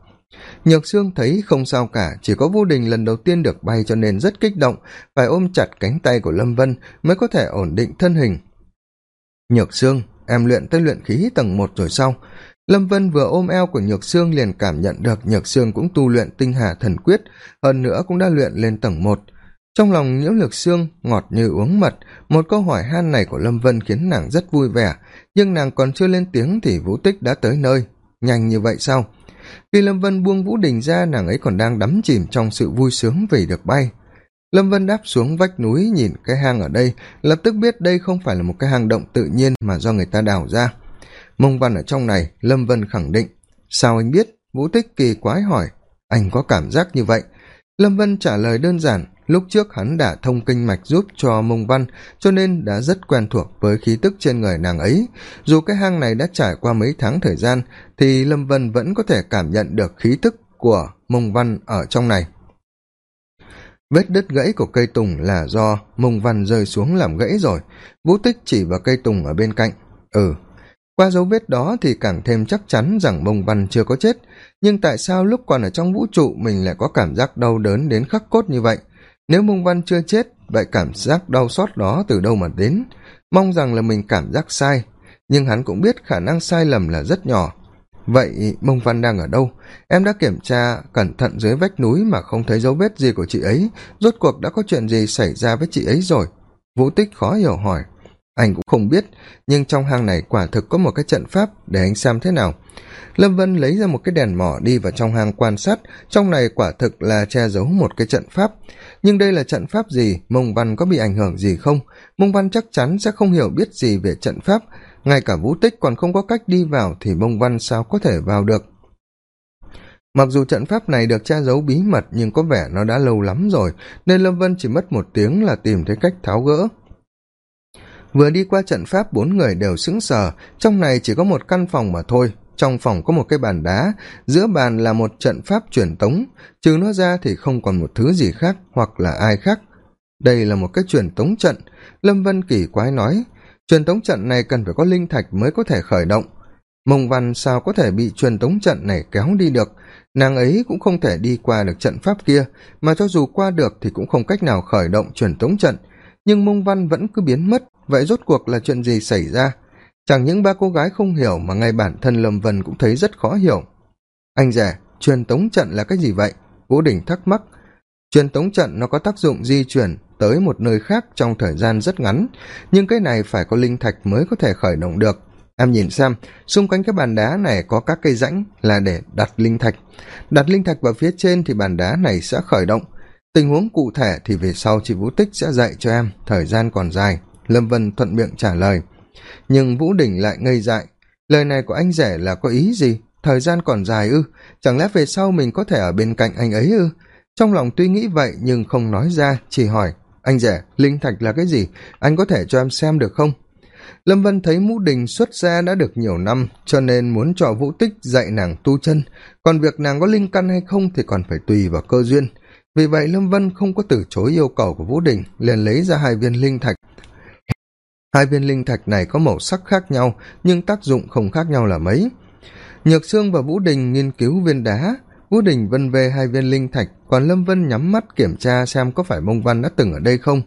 Nhược sương thấy không sao cả, chỉ có vũ đình lần đầu tiên được bay cho nên rất kích động, phải ôm chặt cánh tay của lâm vân mới có thể ổn định thân hình. Nhược sương, em luyện tới luyện khí tầng một rồi sau lâm vân vừa ôm eo của nhược sương liền cảm nhận được nhược sương cũng tu luyện tinh hà thần quyết, hơn nữa cũng đã luyện lên tầng một. Trong lòng nhiễu lược sương ngọt như uống mật, một câu hỏi han này của lâm vân khiến nàng rất vui vẻ, nhưng nàng còn chưa lên tiếng thì vũ tích đã tới nơi. Nhanh như vậy sao? Khi lâm vân buông vũ đình ra, nàng ấy còn đang đắm chìm trong sự vui sướng vì được bay. Lâm vân đáp xuống vách núi, nhìn cái hang ở đây, lập tức biết đây không phải là một cái hang động tự nhiên mà do người ta đào ra mông văn ở trong này, lâm vân khẳng định. Sao anh biết? Vũ tích kỳ quái hỏi. Anh có cảm giác như vậy? Lâm vân trả lời đơn giản. Lúc trước hắn đã thông kinh mạch giúp cho mông văn, cho nên đã rất quen thuộc với khí tức trên người nàng ấy. Dù cái hang này đã trải qua mấy tháng thời gian, thì lâm vân vẫn có thể cảm nhận được khí tức của mông văn ở trong này. Vết đứt gãy của cây tùng là do mông văn rơi xuống làm gãy rồi. Vũ tích chỉ vào cây tùng ở bên cạnh. Ừ qua dấu vết đó thì càng thêm chắc chắn rằng mông văn chưa có chết. Nhưng tại sao lúc còn ở trong vũ trụ mình lại có cảm giác đau đớn đến khắc cốt như vậy? Nếu mông văn chưa chết, vậy cảm giác đau xót đó từ đâu mà đến? Mong rằng là mình cảm giác sai. Nhưng hắn cũng biết khả năng sai lầm là rất nhỏ. Vậy mông văn đang ở đâu? Em đã kiểm tra cẩn thận dưới vách núi mà không thấy dấu vết gì của chị ấy. Rốt cuộc đã có chuyện gì xảy ra với chị ấy rồi? Vũ tích khó hiểu hỏi anh cũng không biết, nhưng trong hang này quả thực có một cái trận pháp để anh xem thế nào. Lâm vân lấy ra một cái đèn mỏ đi vào trong hang quan sát, trong này quả thực là che giấu một cái trận pháp. Nhưng đây là trận pháp gì? Mông văn có bị ảnh hưởng gì không? Mông văn chắc chắn sẽ không hiểu biết gì về trận pháp. Ngay cả vũ tích còn không có cách đi vào thì mông văn sao có thể vào được? Mặc dù trận pháp này được che giấu bí mật nhưng có vẻ nó đã lâu lắm rồi, nên lâm vân chỉ mất một tiếng là tìm thấy cách tháo gỡ vừa đi qua trận pháp, bốn người đều sững sờ. Trong này chỉ có một căn phòng mà thôi. Trong phòng có một cái bàn đá. Giữa bàn là một trận pháp truyền tống. Trừ nó ra thì không còn một thứ gì khác hoặc là ai khác. Đây là một cái truyền tống trận. Lâm vân kỳ quái nói, truyền tống trận này cần phải có linh thạch mới có thể khởi động. Mông văn sao có thể bị truyền tống trận này kéo đi được? Nàng ấy cũng không thể đi qua được trận pháp kia, mà cho dù qua được thì cũng không cách nào khởi động truyền tống trận nhưng mông văn vẫn cứ biến mất. Vậy rốt cuộc là chuyện gì xảy ra? Chẳng những ba cô gái không hiểu mà ngay bản thân lâm vân cũng thấy rất khó hiểu. Anh rể, truyền tống trận là cái gì vậy? Vũ đình thắc mắc. Truyền tống trận nó có tác dụng di chuyển tới một nơi khác trong thời gian rất ngắn, nhưng cái này phải có linh thạch mới có thể khởi động được. Em nhìn xem, xung quanh cái bàn đá này có các cây rãnh là để đặt linh thạch. Đặt linh thạch vào phía trên thì bàn đá này sẽ khởi động tình huống cụ thể thì về sau chị vũ tích sẽ dạy cho em, thời gian còn dài. Lâm vân thuận miệng trả lời. Nhưng vũ đình lại ngây dại. Lời này của anh rể là có ý gì? Thời gian còn dài ư? Chẳng lẽ về sau mình có thể ở bên cạnh anh ấy ư? Trong lòng tuy nghĩ vậy nhưng không nói ra, chỉ hỏi. Anh rể, linh thạch là cái gì? Anh có thể cho em xem được không? Lâm vân thấy mũ đình xuất gia đã được nhiều năm, cho nên muốn cho vũ tích dạy nàng tu chân. Còn việc nàng có linh căn hay không thì còn phải tùy vào cơ duyên vì vậy lâm vân không có từ chối yêu cầu của vũ đình, liền lấy ra hai viên linh thạch. Hai viên linh thạch này có màu sắc khác nhau, nhưng tác dụng không khác nhau là mấy. Nhược sương và vũ đình nghiên cứu viên đá. Vũ đình vân về hai viên linh thạch, còn lâm vân nhắm mắt kiểm tra xem có phải mông văn đã từng ở đây không.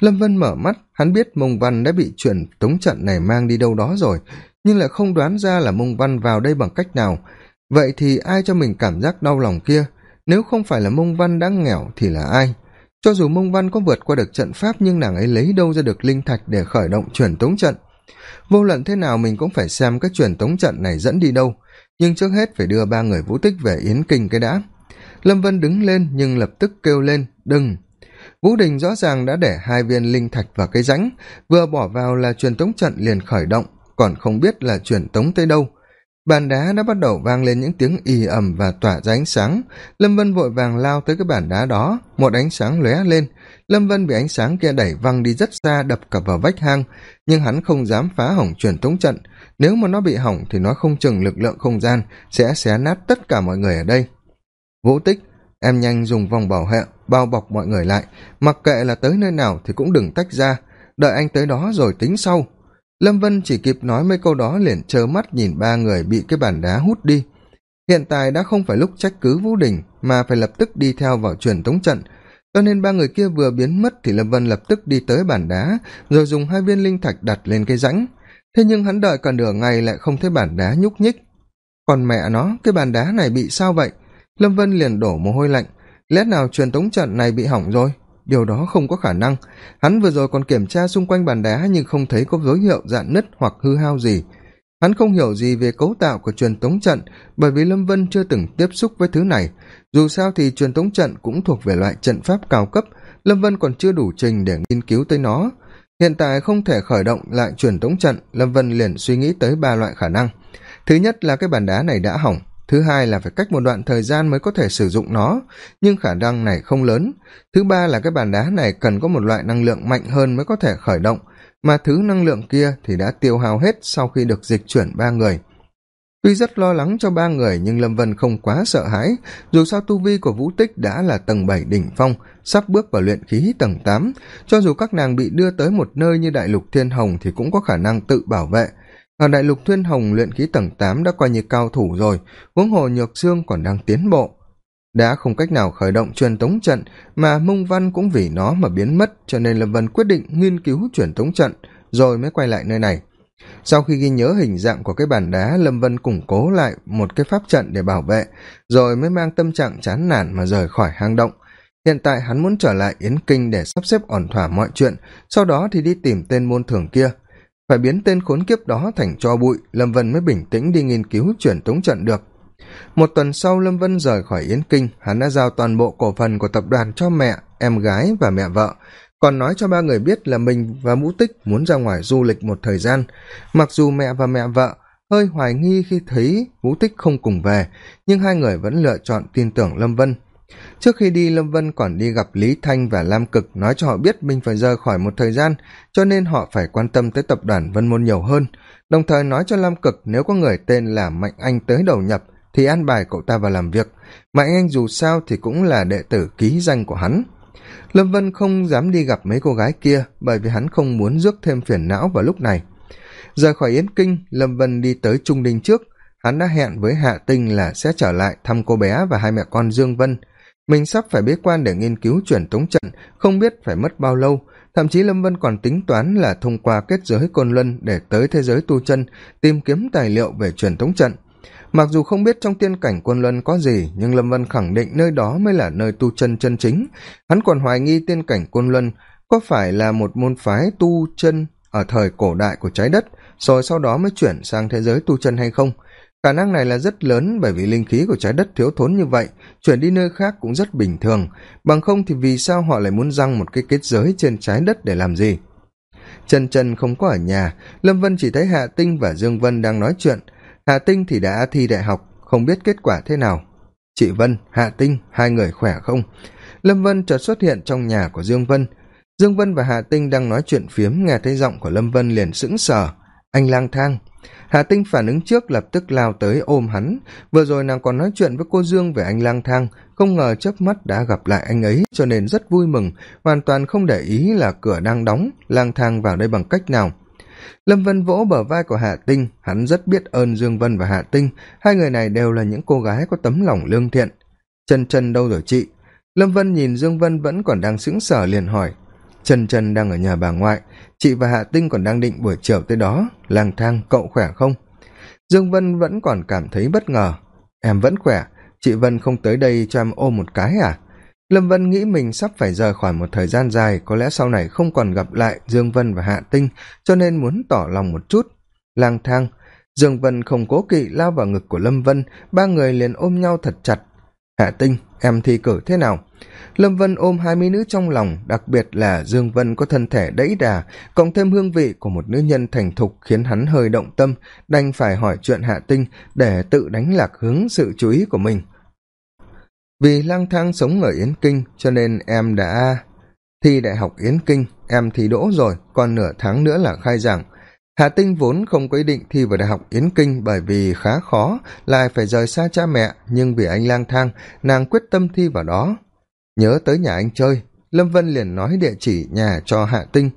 Lâm vân mở mắt, hắn biết mông văn đã bị chuyển tống trận này mang đi đâu đó rồi, nhưng lại không đoán ra là mông văn vào đây bằng cách nào. Vậy thì ai cho mình cảm giác đau lòng kia? Nếu không phải là mông văn đã nghèo thì là ai? Cho dù mông văn có vượt qua được trận pháp, nhưng nàng ấy lấy đâu ra được linh thạch để khởi động truyền tống trận? Vô luận thế nào mình cũng phải xem cái truyền tống trận này dẫn đi đâu. Nhưng trước hết phải đưa ba người vũ tích về yến kinh cái đã. Lâm vân đứng lên nhưng lập tức kêu lên, đừng! Vũ đình rõ ràng đã để hai viên linh thạch vào cái rãnh, vừa bỏ vào là truyền tống trận liền khởi động, còn không biết là truyền tống tới đâu bàn đá đã bắt đầu vang lên những tiếng ì ầm và tỏa ra ánh sáng. Lâm vân vội vàng lao tới cái bàn đá đó, một ánh sáng lóe lên. Lâm vân bị ánh sáng kia đẩy văng đi rất xa, đập cả vào vách hang, nhưng hắn không dám phá hỏng truyền thống trận. Nếu mà nó bị hỏng thì nó không chừng lực lượng không gian sẽ xé nát tất cả mọi người ở đây. Vũ tích, em nhanh dùng vòng bảo hệ bao bọc mọi người lại. Mặc kệ là tới nơi nào thì cũng đừng tách ra. Đợi anh tới đó rồi tính sau lâm vân chỉ kịp nói mấy câu đó liền trơ mắt nhìn ba người bị cái bàn đá hút đi. Hiện tại đã không phải lúc trách cứ vũ đình, mà phải lập tức đi theo vào truyền tống trận. Cho nên ba người kia vừa biến mất thì lâm vân lập tức đi tới bàn đá, rồi dùng hai viên linh thạch đặt lên cây rãnh. Thế nhưng hắn đợi cả nửa ngày lại không thấy bàn đá nhúc nhích. Còn mẹ nó, cái bàn đá này bị sao vậy? Lâm vân liền đổ mồ hôi lạnh. Lẽ nào truyền tống trận này bị hỏng rồi? Điều đó không có khả năng. Hắn vừa rồi còn kiểm tra xung quanh bàn đá nhưng không thấy có dấu hiệu dạn nứt hoặc hư hao gì. Hắn không hiểu gì về cấu tạo của truyền tống trận, bởi vì lâm vân chưa từng tiếp xúc với thứ này. Dù sao thì truyền tống trận cũng thuộc về loại trận pháp cao cấp, lâm vân còn chưa đủ trình để nghiên cứu tới nó. Hiện tại không thể khởi động lại truyền tống trận, lâm vân liền suy nghĩ tới ba loại khả năng. Thứ nhất là cái bàn đá này đã hỏng thứ hai là phải cách một đoạn thời gian mới có thể sử dụng nó, nhưng khả năng này không lớn. Thứ ba là cái bàn đá này cần có một loại năng lượng mạnh hơn mới có thể khởi động, mà thứ năng lượng kia thì đã tiêu hao hết sau khi được dịch chuyển ba người. Tuy rất lo lắng cho ba người, nhưng lâm vân không quá sợ hãi, dù sao tu vi của vũ tích đã là tầng bảy đỉnh phong, sắp bước vào luyện khí tầng tám. Cho dù các nàng bị đưa tới một nơi như đại lục thiên hồng thì cũng có khả năng tự bảo vệ ở đại lục thiên hồng, luyện khí tầng tám đã coi như cao thủ rồi, huống hồ nhược xương còn đang tiến bộ. Đã không cách nào khởi động truyền tống trận, mà mông văn cũng vì nó mà biến mất, cho nên lâm vân quyết định nghiên cứu truyền tống trận, rồi mới quay lại nơi này. Sau khi ghi nhớ hình dạng của cái bàn đá, lâm vân củng cố lại một cái pháp trận để bảo vệ, rồi mới mang tâm trạng chán nản mà rời khỏi hang động. Hiện tại hắn muốn trở lại yến kinh để sắp xếp ổn thỏa mọi chuyện, sau đó thì đi tìm tên môn thường kia phải biến tên khốn kiếp đó thành cho bụi, lâm vân mới bình tĩnh đi nghiên cứu chuyển tống trận được. Một tuần sau, lâm vân rời khỏi yến kinh, hắn đã giao toàn bộ cổ phần của tập đoàn cho mẹ, em gái và mẹ vợ, còn nói cho ba người biết là mình và mũ tích muốn ra ngoài du lịch một thời gian. Mặc dù mẹ và mẹ vợ hơi hoài nghi khi thấy vũ tích không cùng về, nhưng hai người vẫn lựa chọn tin tưởng lâm vân trước khi đi, lâm vân còn đi gặp lý thanh và lam cực, nói cho họ biết mình phải rời khỏi một thời gian, cho nên họ phải quan tâm tới tập đoàn vân môn nhiều hơn. Đồng thời nói cho lam cực, nếu có người tên là mạnh anh tới đầu nhập, thì an bài cậu ta vào làm việc. Mạnh anh dù sao thì cũng là đệ tử ký danh của hắn. Lâm vân không dám đi gặp mấy cô gái kia, bởi vì hắn không muốn rước thêm phiền não vào lúc này. Rời khỏi yến kinh, lâm vân đi tới trung đình trước. Hắn đã hẹn với hạ tinh là sẽ trở lại thăm cô bé và hai mẹ con dương vân mình sắp phải bế quan để nghiên cứu chuyển tống trận, không biết phải mất bao lâu. Thậm chí lâm vân còn tính toán là thông qua kết giới côn luân để tới thế giới tu chân, tìm kiếm tài liệu về truyền thống trận. Mặc dù không biết trong tiên cảnh côn luân có gì, nhưng lâm vân khẳng định nơi đó mới là nơi tu chân chân chính. Hắn còn hoài nghi tiên cảnh côn luân có phải là một môn phái tu chân ở thời cổ đại của trái đất, rồi sau đó mới chuyển sang thế giới tu chân hay không khả năng này là rất lớn bởi vì linh khí của trái đất thiếu thốn như vậy, chuyển đi nơi khác cũng rất bình thường. Bằng không thì vì sao họ lại muốn răng một cái kết giới trên trái đất để làm gì? Chân chân không có ở nhà, lâm vân chỉ thấy hạ tinh và dương vân đang nói chuyện. Hạ tinh thì đã thi đại học, không biết kết quả thế nào. Chị vân, hạ tinh, hai người khỏe không? Lâm vân chợt xuất hiện trong nhà của dương vân. Dương vân và hạ tinh đang nói chuyện phiếm, nghe thấy giọng của lâm vân liền sững sờ. Anh lang thang hà tinh phản ứng trước lập tức lao tới ôm hắn. Vừa rồi nàng còn nói chuyện với cô dương về anh lang thang, không ngờ chớp mắt đã gặp lại anh ấy, cho nên rất vui mừng, hoàn toàn không để ý là cửa đang đóng, lang thang vào đây bằng cách nào. Lâm vân vỗ bờ vai của hạ tinh, hắn rất biết ơn dương vân và hạ tinh, hai người này đều là những cô gái có tấm lòng lương thiện. Chân chân đâu rồi chị? Lâm vân nhìn dương vân vẫn còn đang sững sờ liền hỏi Trần Trần đang ở nhà bà ngoại, chị và hạ tinh còn đang định buổi chiều tới đó, lang thang, cậu khỏe không? Dương vân vẫn còn cảm thấy bất ngờ. Em vẫn khỏe, chị vân không tới đây cho em ôm một cái à? Lâm vân nghĩ mình sắp phải rời khỏi một thời gian dài, có lẽ sau này không còn gặp lại dương vân và hạ tinh, cho nên muốn tỏ lòng một chút. Lang thang, dương vân không cố kỵ lao vào ngực của lâm vân, ba người liền ôm nhau thật chặt. Hạ tinh, em thi cử thế nào? Lâm vân ôm hai mỹ nữ trong lòng, đặc biệt là dương vân có thân thể đẫy đà, cộng thêm hương vị của một nữ nhân thành thục khiến hắn hơi động tâm, đành phải hỏi chuyện hạ tinh để tự đánh lạc hướng sự chú ý của mình. Vì lang thang sống ở yến kinh cho nên em đã thi đại học yến kinh, em thi đỗ rồi, còn nửa tháng nữa là khai giảng. Hạ tinh vốn không có ý định thi vào đại học yến kinh bởi vì khá khó, lại phải rời xa cha mẹ, nhưng vì anh lang thang, nàng quyết tâm thi vào đó nhớ tới nhà anh chơi, lâm vân liền nói địa chỉ nhà cho hạ tinh.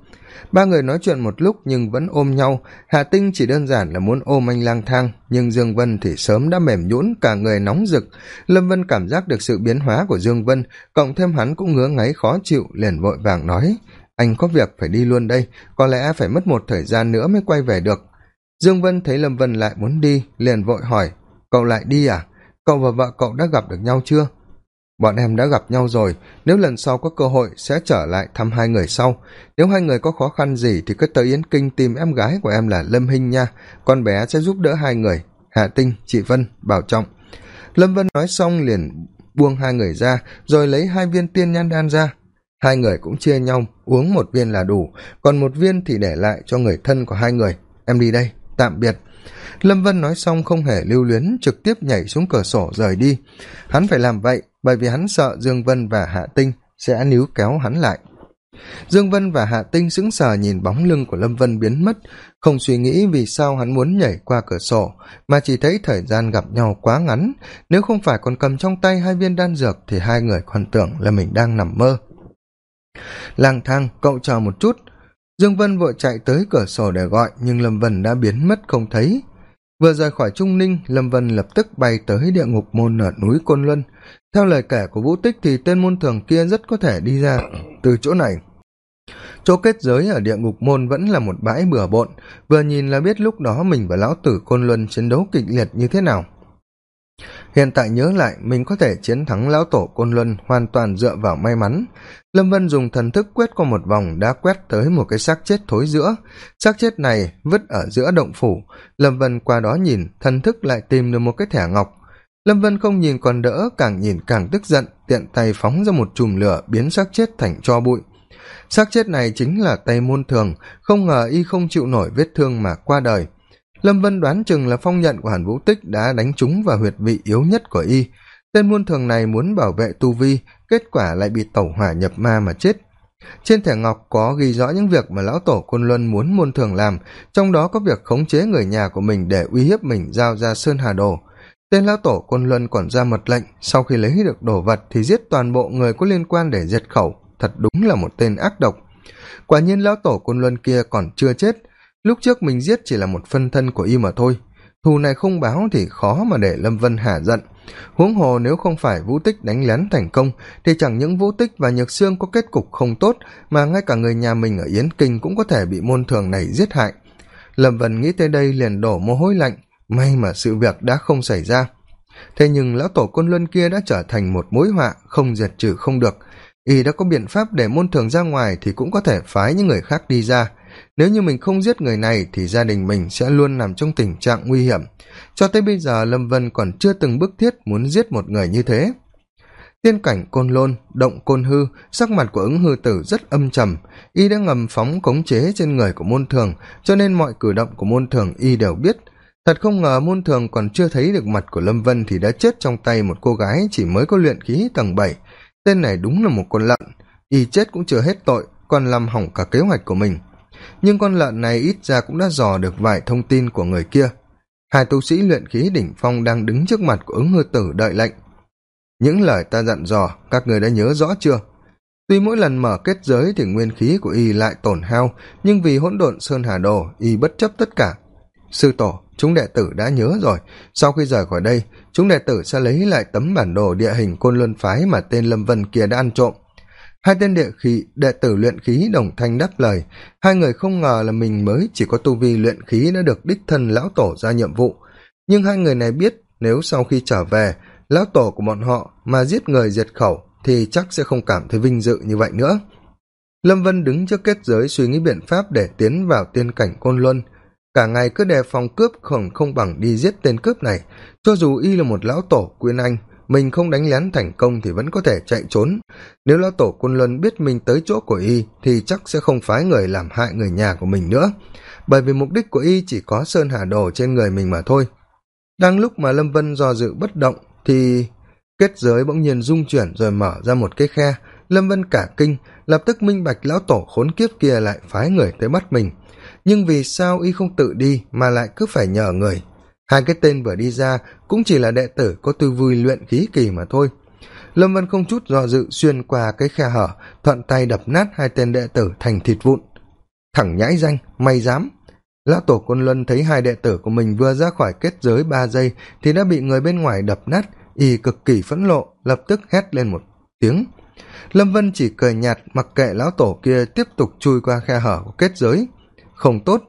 Ba người nói chuyện một lúc nhưng vẫn ôm nhau. Hạ tinh chỉ đơn giản là muốn ôm anh lang thang, nhưng dương vân thì sớm đã mềm nhũn, cả người nóng rực. Lâm vân cảm giác được sự biến hóa của dương vân, cộng thêm hắn cũng ngứa ngáy khó chịu, liền vội vàng nói, anh có việc phải đi luôn đây, có lẽ phải mất một thời gian nữa mới quay về được. Dương vân thấy lâm vân lại muốn đi, liền vội hỏi, cậu lại đi à? Cậu và vợ cậu đã gặp được nhau chưa? Bọn em đã gặp nhau rồi. Nếu lần sau có cơ hội, sẽ trở lại thăm hai người sau. Nếu hai người có khó khăn gì, thì cứ tới yến kinh tìm em gái của em là lâm hinh nha. Con bé sẽ giúp đỡ hai người. Hạ tinh, chị vân, bảo trọng. Lâm vân nói xong liền buông hai người ra, rồi lấy hai viên tiên nhan đan ra. Hai người cũng chia nhau, uống một viên là đủ. Còn một viên thì để lại cho người thân của hai người. Em đi đây, tạm biệt. Lâm vân nói xong không hề lưu luyến, trực tiếp nhảy xuống cửa sổ rời đi. Hắn phải làm vậy bởi vì hắn sợ dương vân và hạ tinh sẽ níu kéo hắn lại. Dương vân và hạ tinh sững sờ nhìn bóng lưng của lâm vân biến mất, không suy nghĩ vì sao hắn muốn nhảy qua cửa sổ, mà chỉ thấy thời gian gặp nhau quá ngắn. Nếu không phải còn cầm trong tay hai viên đan dược thì hai người còn tưởng là mình đang nằm mơ. Lang thang, cậu chờ một chút. Dương vân vội chạy tới cửa sổ để gọi, nhưng lâm vân đã biến mất không thấy vừa rời khỏi trung ninh, lâm vân lập tức bay tới địa ngục môn ở núi côn luân. Theo lời kể của vũ tích thì tên môn thường kia rất có thể đi ra từ chỗ này. Chỗ kết giới ở địa ngục môn vẫn là một bãi bừa bộn. Vừa nhìn là biết lúc đó mình và lão tử côn luân chiến đấu kịch liệt như thế nào hiện tại nhớ lại, mình có thể chiến thắng lão tổ côn luân hoàn toàn dựa vào may mắn. Lâm vân dùng thần thức quét qua một vòng, đã quét tới một cái xác chết thối giữa. Xác chết này vứt ở giữa động phủ. Lâm vân qua đó nhìn, thần thức lại tìm được một cái thẻ ngọc. Lâm vân không nhìn còn đỡ, càng nhìn càng tức giận, tiện tay phóng ra một chùm lửa biến xác chết thành cho bụi. Xác chết này chính là tây môn thường, không ngờ y không chịu nổi vết thương mà qua đời lâm vân đoán chừng là phong nhận của hàn vũ tích đã đánh trúng vào huyệt vị yếu nhất của y. Tên muôn thường này muốn bảo vệ tu vi, kết quả lại bị tẩu hỏa nhập ma mà chết. Trên thẻ ngọc có ghi rõ những việc mà lão tổ côn luân muốn muôn thường làm, trong đó có việc khống chế người nhà của mình để uy hiếp mình giao ra sơn hà đồ. Tên lão tổ côn luân còn ra mật lệnh, sau khi lấy được đồ vật thì giết toàn bộ người có liên quan để diệt khẩu, thật đúng là một tên ác độc. Quả nhiên lão tổ côn luân kia còn chưa chết lúc trước mình giết chỉ là một phân thân của y mà thôi. Thù này không báo thì khó mà để lâm vân hả giận. Huống hồ nếu không phải vũ tích đánh lén thành công, thì chẳng những vũ tích và nhược xương có kết cục không tốt, mà ngay cả người nhà mình ở yến kinh cũng có thể bị môn thường này giết hại. Lâm vân nghĩ tới đây liền đổ mồ hôi lạnh, may mà sự việc đã không xảy ra. Thế nhưng lão tổ côn luân kia đã trở thành một mối họa không diệt trừ không được. Y đã có biện pháp để môn thường ra ngoài thì cũng có thể phái những người khác đi ra nếu như mình không giết người này thì gia đình mình sẽ luôn nằm trong tình trạng nguy hiểm. Cho tới bây giờ lâm vân còn chưa từng bức thiết muốn giết một người như thế. Tiên cảnh côn lôn, động côn hư, sắc mặt của ứng hư tử rất âm trầm. Y đã ngầm phóng cống chế trên người của môn thường, cho nên mọi cử động của môn thường y đều biết. Thật không ngờ môn thường còn chưa thấy được mặt của lâm vân thì đã chết trong tay một cô gái chỉ mới có luyện khí tầng bảy. Tên này đúng là một con lợn. Y chết cũng chưa hết tội, còn làm hỏng cả kế hoạch của mình nhưng con lợn này ít ra cũng đã dò được vài thông tin của người kia. Hai tu sĩ luyện khí đỉnh phong đang đứng trước mặt của ứng hư tử đợi lệnh. Những lời ta dặn dò, các người đã nhớ rõ chưa? Tuy mỗi lần mở kết giới thì nguyên khí của y lại tổn hao, nhưng vì hỗn độn sơn hà đồ, y bất chấp tất cả. Sư tổ, chúng đệ tử đã nhớ rồi. Sau khi rời khỏi đây, chúng đệ tử sẽ lấy lại tấm bản đồ địa hình côn luân phái mà tên lâm vân kia đã ăn trộm hai tên địa khí đệ tử luyện khí đồng thanh đáp lời. Hai người không ngờ là mình mới chỉ có tu vi luyện khí đã được đích thân lão tổ ra nhiệm vụ. Nhưng hai người này biết nếu sau khi trở về, lão tổ của bọn họ mà giết người diệt khẩu thì chắc sẽ không cảm thấy vinh dự như vậy nữa. Lâm vân đứng trước kết giới suy nghĩ biện pháp để tiến vào tiên cảnh côn luân. Cả ngày cứ đề phòng cướp khổng không bằng đi giết tên cướp này, cho dù y là một lão tổ quyên anh mình không đánh lén thành công thì vẫn có thể chạy trốn. Nếu lão tổ côn luân biết mình tới chỗ của y, thì chắc sẽ không phái người làm hại người nhà của mình nữa. Bởi vì mục đích của y chỉ có sơn hà đồ trên người mình mà thôi. Đang lúc mà lâm vân do dự bất động, thì kết giới bỗng nhiên rung chuyển rồi mở ra một cái khe. Lâm vân cả kinh, lập tức minh bạch lão tổ khốn kiếp kia lại phái người tới bắt mình. Nhưng vì sao y không tự đi mà lại cứ phải nhờ người? Hai cái tên vừa đi ra cũng chỉ là đệ tử có tư vui luyện khí kỳ mà thôi. Lâm vân không chút do dự xuyên qua cái khe hở, thuận tay đập nát hai tên đệ tử thành thịt vụn. Thẳng nhãi danh may dám? Lão tổ côn luân thấy hai đệ tử của mình vừa ra khỏi kết giới ba giây thì đã bị người bên ngoài đập nát, y cực kỳ phẫn nộ, lập tức hét lên một tiếng. Lâm vân chỉ cười nhạt mặc kệ lão tổ kia tiếp tục chui qua khe hở của kết giới. Không tốt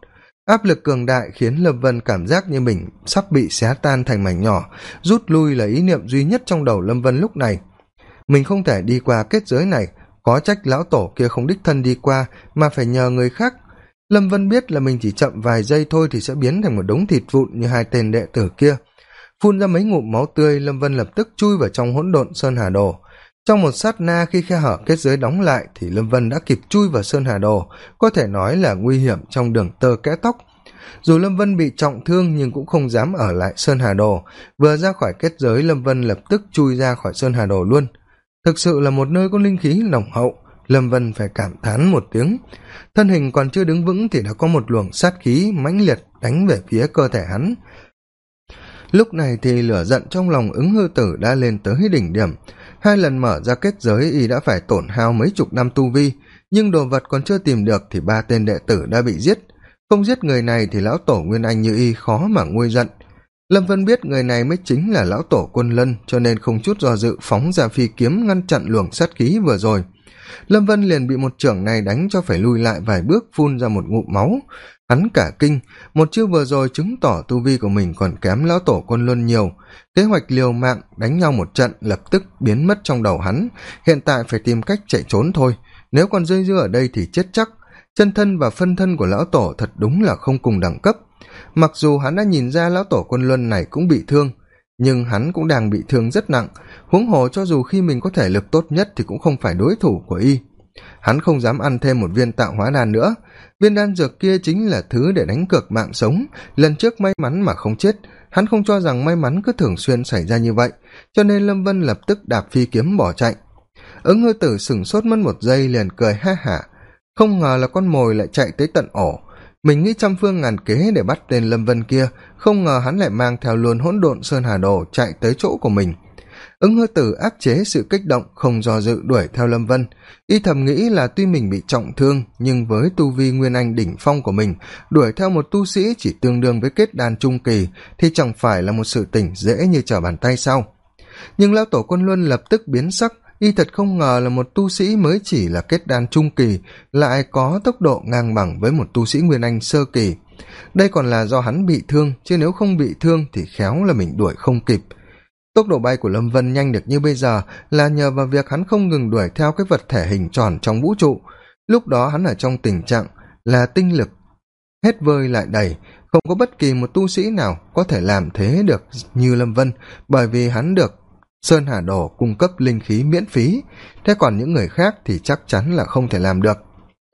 áp lực cường đại khiến lâm vân cảm giác như mình sắp bị xé tan thành mảnh nhỏ, rút lui là ý niệm duy nhất trong đầu lâm vân lúc này. Mình không thể đi qua kết giới này, có trách lão tổ kia không đích thân đi qua, mà phải nhờ người khác. Lâm vân biết là mình chỉ chậm vài giây thôi thì sẽ biến thành một đống thịt vụn như hai tên đệ tử kia. Phun ra mấy ngụm máu tươi, lâm vân lập tức chui vào trong hỗn độn sơn hà đồ trong một sát na khi khe hở kết giới đóng lại thì lâm vân đã kịp chui vào sơn hà đồ, có thể nói là nguy hiểm trong đường tơ kẽ tóc. Dù lâm vân bị trọng thương nhưng cũng không dám ở lại sơn hà đồ. Vừa ra khỏi kết giới, lâm vân lập tức chui ra khỏi sơn hà đồ luôn. Thực sự là một nơi có linh khí nồng hậu, lâm vân phải cảm thán một tiếng. Thân hình còn chưa đứng vững thì đã có một luồng sát khí mãnh liệt đánh về phía cơ thể hắn. Lúc này thì lửa giận trong lòng ứng hư tử đã lên tới đỉnh điểm hai lần mở ra kết giới y đã phải tổn hao mấy chục năm tu vi, nhưng đồ vật còn chưa tìm được thì ba tên đệ tử đã bị giết. Không giết người này thì lão tổ nguyên anh như y khó mà nguôi giận. Lâm vân biết người này mới chính là lão tổ quân lân, cho nên không chút do dự phóng ra phi kiếm ngăn chặn luồng sát khí vừa rồi. Lâm vân liền bị một trưởng này đánh cho phải lui lại vài bước, phun ra một ngụm máu hắn cả kinh. Một chiêu vừa rồi chứng tỏ tu vi của mình còn kém lão tổ quân luân nhiều. Kế hoạch liều mạng đánh nhau một trận lập tức biến mất trong đầu hắn. Hiện tại phải tìm cách chạy trốn thôi. Nếu còn dây dưa ở đây thì chết chắc. Chân thân và phân thân của lão tổ thật đúng là không cùng đẳng cấp. Mặc dù hắn đã nhìn ra lão tổ quân luân này cũng bị thương, nhưng hắn cũng đang bị thương rất nặng. Huống hồ cho dù khi mình có thể lực tốt nhất thì cũng không phải đối thủ của y hắn không dám ăn thêm một viên tạo hóa đan nữa. Viên đan dược kia chính là thứ để đánh cược mạng sống. Lần trước may mắn mà không chết, hắn không cho rằng may mắn cứ thường xuyên xảy ra như vậy, cho nên lâm vân lập tức đạp phi kiếm bỏ chạy. Ứng ngư tử sửng sốt mất một giây liền cười ha hả, không ngờ là con mồi lại chạy tới tận ổ. Mình nghĩ trăm phương ngàn kế để bắt tên lâm vân kia, không ngờ hắn lại mang theo luôn hỗn độn sơn hà đồ chạy tới chỗ của mình ứng hư tử áp chế sự kích động, không do dự đuổi theo lâm vân. Y thầm nghĩ là tuy mình bị trọng thương, nhưng với tu vi nguyên anh đỉnh phong của mình, đuổi theo một tu sĩ chỉ tương đương với kết đàn trung kỳ, thì chẳng phải là một sự tỉnh dễ như trở bàn tay sau nhưng lão tổ quân luân lập tức biến sắc. Y thật không ngờ là một tu sĩ mới chỉ là kết đan trung kỳ, lại có tốc độ ngang bằng với một tu sĩ nguyên anh sơ kỳ. Đây còn là do hắn bị thương, chứ nếu không bị thương thì khéo là mình đuổi không kịp tốc độ bay của lâm vân nhanh được như bây giờ là nhờ vào việc hắn không ngừng đuổi theo cái vật thể hình tròn trong vũ trụ. Lúc đó hắn ở trong tình trạng là tinh lực hết vơi lại đầy, không có bất kỳ một tu sĩ nào có thể làm thế được như lâm vân, bởi vì hắn được sơn hà đồ cung cấp linh khí miễn phí. Thế còn những người khác thì chắc chắn là không thể làm được.